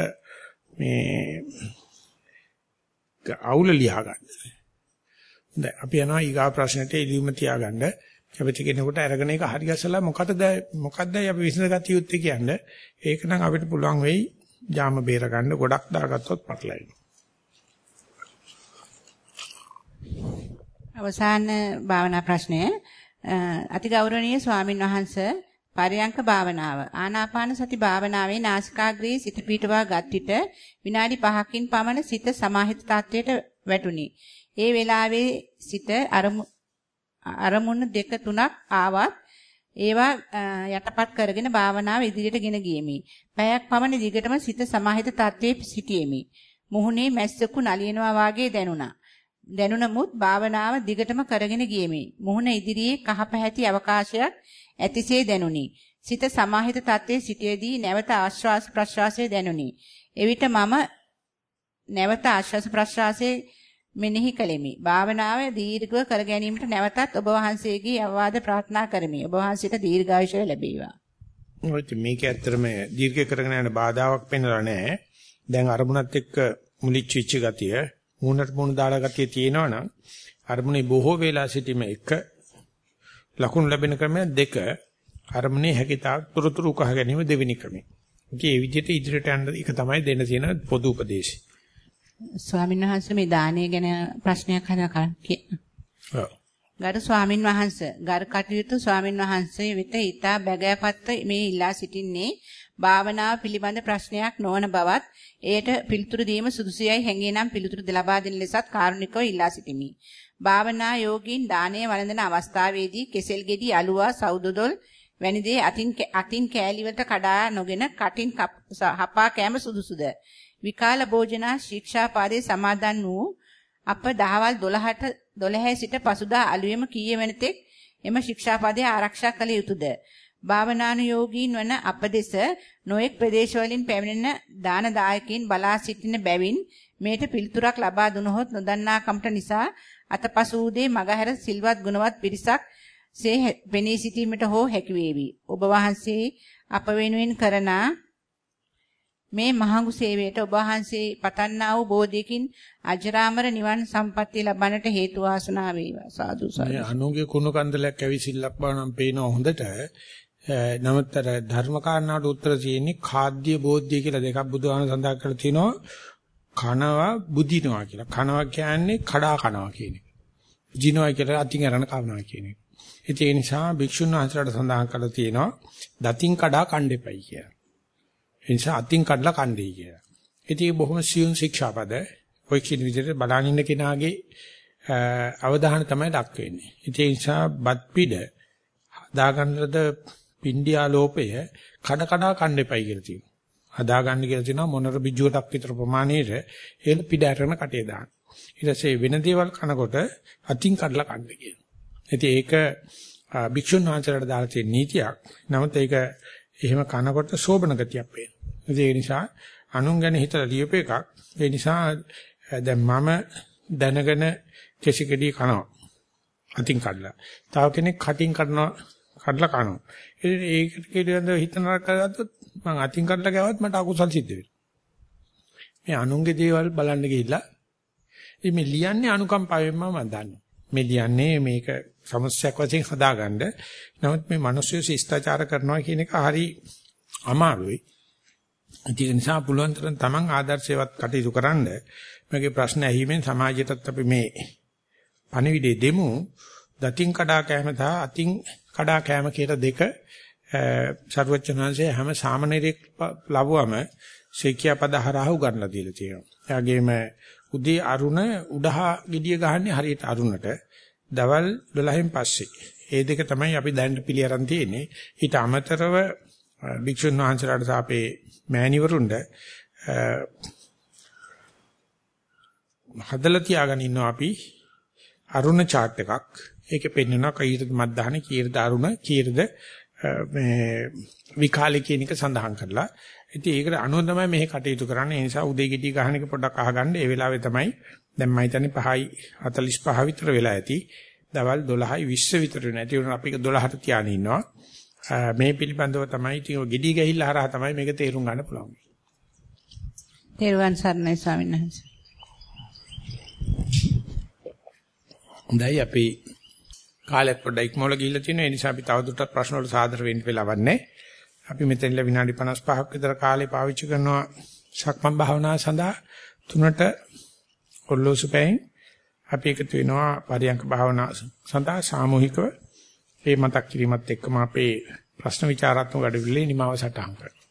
මේ අවුල ලියා ගන්න. දැන් අපි යනවා ඊගා ප්‍රශ්නෙට එළියුම තියාගන්න. කැපති කෙනෙකුට අරගෙන ඒක හරි ගැසලා මොකටද මොකද්දයි අපි විසඳගත යුත්තේ කියන්නේ. ඒක නම් අපිට පුළුවන් වෙයි ජාම බේර ගන්න ගොඩක් දාගත්තොත් පටලැවෙනවා. අවසාන භාවනා ප්‍රශ්නය අතිගෞරවනීය ස්වාමින් වහන්සේ පරයන්ක භාවනාව ආනාපාන සති භාවනාවේ නාසිකාග්‍රේ සිත පීඨවා ගත් විට විනාඩි 5කින් පමණ සිත සමාහිත තත්වයට වැටුණි. ඒ වෙලාවේ සිත අරමුණු දෙක තුනක් ආවත් ඒවා යටපත් කරගෙන භාවනාව ඉදිරියට ගෙන ගියෙමි. පැයක් පමණ දිගටම සිත සමාහිත තත්වයේ සිටියෙමි. මුහුණේ මැස්සකු නලියනවා වාගේ දැනුණා. දැනුණමුත් භාවනාව දිගටම කරගෙන ගියෙමි. මුහුණ ඉදිරියේ කහ පැහැති අවකාශයක් ඇතිසේ දැනුනි. සිත සමාහිත තත්ත්වයේ සිටියේදී නැවත ආශ්වාස ප්‍රශ්වාසයේ දැනුනි. එවිට මම නැවත ආශ්වාස ප්‍රශ්වාසයේ මෙනෙහි කළෙමි. භාවනාව දීර්ඝව කර ගැනීමට නැවතත් ඔබ වහන්සේගේ අවවාද ප්‍රාර්ථනා කරමි. ඔබ වහන්සේට දීර්ඝායුෂ ලැබේවා. ඔය මේක ඇත්තටම දීර්ඝ කරගෙන යන බාධාවක් පෙන්වලා නැහැ. දැන් අරමුණත් එක්ක මුලිච්ච වෙච්ච ගතිය මූණට මූණ දාලා ගතිය තියෙනවා නම් අරමුණේ බොහෝ වේලා සිටීම එක ලකුණු ලැබෙන ක්‍රමය දෙක අරමුණේ හැකිතාක් තුරුතුරු කහ ගැනීම දෙවෙනි ක්‍රමය. ඉතින් මේ විදිහට ඉදිරියට යන්න එක තමයි දෙන්න තියෙන පොදු උපදේශය. ස්වාමීන් වහන්සේ මේ දානය ගැන ප්‍රශ්නයක් හදා. ගරු ස්වාමින් වහන්සේ ගරු කටයුතු ස්වාමින් වහන්සේ වෙත ඊතා බැගෑපත් මේ ඉල්ලා සිටින්නේ භාවනාව පිළිබඳ ප්‍රශ්නයක් නොවන බවත් එයට පිළිතුරු දීම සුදුසුයයි හැඟේ නම් පිළිතුරු ලබා දෙන ලෙසත් කාරුණිකව ඉල්ලා සිටිමි. භාවනා යෝගීන් දානය වළඳන අවස්ථාවේදී කෙසෙල් ගෙඩි අලුවා සවුදොදොල් වැනි දේ අතින් අතින් කෑලි වලට කඩා නොගෙන කටින් හපා කෑම සුදුසුද? විකාල භෝජනා ශික්ෂාපාදේ සමාදන් වූ අප දහවල් 12ට 12 සිට පසුදා අලුයම කීය වෙනතෙක් එම ශික්ෂාපදේ ආරක්ෂා කළ යුතුයද? භාවනානුයෝගීන් වන අප දෙස නොඑක් ප්‍රදේශවලින් පැමිණෙන දානදායකින් බලා සිටින බැවින් මේට පිළිතුරක් ලබා දුනහොත් නොදන්නාකමට නිසා අතපසු උදේ මගහැර සිල්වත් ගුණවත් පිරිසක් සේ පෙනී සිටීමට හෝ හැකි වේවි. ඔබ වහන්සේ අප වෙනුවෙන් කරන මේ මහඟු සේවයට ඔබ වහන්සේ පතන්නා වූ බෝධියකින් අජරාමර නිවන් සම්පත්තිය ලබන්නට හේතු වාසනා වේවා. සාදු සාදු. අනුගේ කුණු කන්දලයක් ඇවිසිල්ලක් බවනම් පේනවා හොඳට. නමුත් අර ධර්ම කාරණාවට උත්තර තියෙන්නේ ખાද්‍ය බෝධ්‍ය කියලා දෙකක් බුදුහාම සඳහන් කරලා තිනවා කනවා බුදිනවා කියලා. කනවා කියන්නේ කඩා කනවා කියන එක. ජිනවා කියලා අතින් අරන කනවා කියන එක. ඒ නිසා භික්ෂුන් වහන්සේලාට සඳහන් කරලා තියෙනවා දතින් කඩා කණ්ඩෙපයි කියලා. ඒ නිසා අතින් කඩලා කණ්ඩේ කියලා. ඉතින් බොහොම සියුම් ශික්ෂාපද ඔය කියන විදිහට බලන් ඉන්න කෙනාගේ අවධානය තමයි ලක් වෙන්නේ. ඒ නිසා බත් පිළ දාගන්නද පින්ඩියා ලෝපය කඩ කඩ කන්න එපයි කියලා තියෙනවා. හදා ගන්න කියලා තියෙනවා මොනර බිජුවටක් විතර ප්‍රමාණයට ඒල පිට අරගෙන කටේ දාන්න. ඊට පස්සේ වෙන දේවල් කනකොට අතින් කඩලා කන්න කියනවා. ඉතින් ඒක භික්ෂුන් වහන්සේලාට දාලා තියෙන නීතියක්. නමුත් ඒක එහෙම කනකොට සෝබන ගතියක් පේනවා. ඒ නිසා අනුන් ගැන හිතලා ලියපු එකක්. ඒ නිසා දැන් මම දැනගෙන කෙසිකඩිය කනවා. අතින් කඩලා. තව කෙනෙක් කටින් කඩනවා කඩලා කනවා. ඒකට පිළිබඳව හිතනවා කරගත්තොත් මම අතින් කඩලා ගාවත් මට අකුසල් සිද්ධ වෙනවා. මේ අනුන්ගේ දේවල් බලන්න ගිහිල්ලා ඉතින් මේ ලියන්නේ අනුකම්පාවෙන්ම මම දන්නවා. මේ ලියන්නේ මේක සමස්යක් වශයෙන් හදාගන්න. නමුත් මේ මිනිස්සු ශිෂ්ටාචාර කරනවා කියන එක හරි අමාරුයි. ඒක නිසා පුළුවන් තරම් Taman ආදර්ශයවත් කටයුතු කරන්න. මගේ ප්‍රශ්න ඇහිීමෙන් සමාජයටත් අපි මේ පණිවිඩය දෙමු. දතින් කඩා කෑම සහ අතින් කඩා කෑම කියලා දෙක සර්වචනංශයේ හැම සාමනීරෙක් ලවුවම ශික්‍යා පද හරහා උගන්ලා දීලා තියෙනවා. එයාගේම උදේ අරුණ උඩහා gediya ගහන්නේ හරියට අරුණට. දවල් 12න් පස්සේ. ඒ දෙක තමයි අපි දැන් පිළි අරන් තියෙන්නේ. ඊට අමතරව භික්ෂුන් වහන්සේලාට සාපේ මෑණිවරුන්ට හදලා තියාගෙන ඉන්නවා අපි අරුණ chart එකක්. ඒකේ පෙන්වනවා කීරද මද්දාන කීරද අරුණ කීරද මේ විකාලේ කියන එක සඳහන් කරලා. ඉතින් ඒකට අනුව තමයි මෙහි කටයුතු කරන්නේ. ඒ නිසා උදේ ගෙඩි ගහන එක පොඩ්ඩක් අහගන්න. ඒ වෙලාවේ තමයි දැන් මම හිතන්නේ 5යි 45 විතර වෙලා ඇති. දවල් 12යි 20 විතර වෙන. ඒ අපි 12ට තියාගෙන ඉන්නවා. මේ පිළිබඳව තමයි ඉතින් ගෙඩි ගහිල්ලා හරහා තමයි මේක තේරුම් ගන්න පුළුවන්. තේරුවන් සරණයි ස්වාමීන් වහන්සේ. හොඳයි අපි කාලයක් පොඩ්ඩක් ඉක්මවල ගිහිල්ලා තියෙනවා. ඒ නිසා අපි තවදුරටත් ප්‍රශ්න වලට සාදර වෙන්න වෙලාවක් නැහැ. අපි මෙතනilla විනාඩි 55ක් විතර කාලේ පාවිච්චි කරනවා සක්මන් භාවනාව සඳහා තුනට ඔල්ලෝසු පැයෙන් අපි එකතු වෙනවා පරියංක භාවනාව සඳහා සාමූහිකව මේ මතක් කිරීමත් එක්කම අපේ ප්‍රශ්න විචාරාත්මක වැඩවිලේ නිමාව සටහන් කරනවා.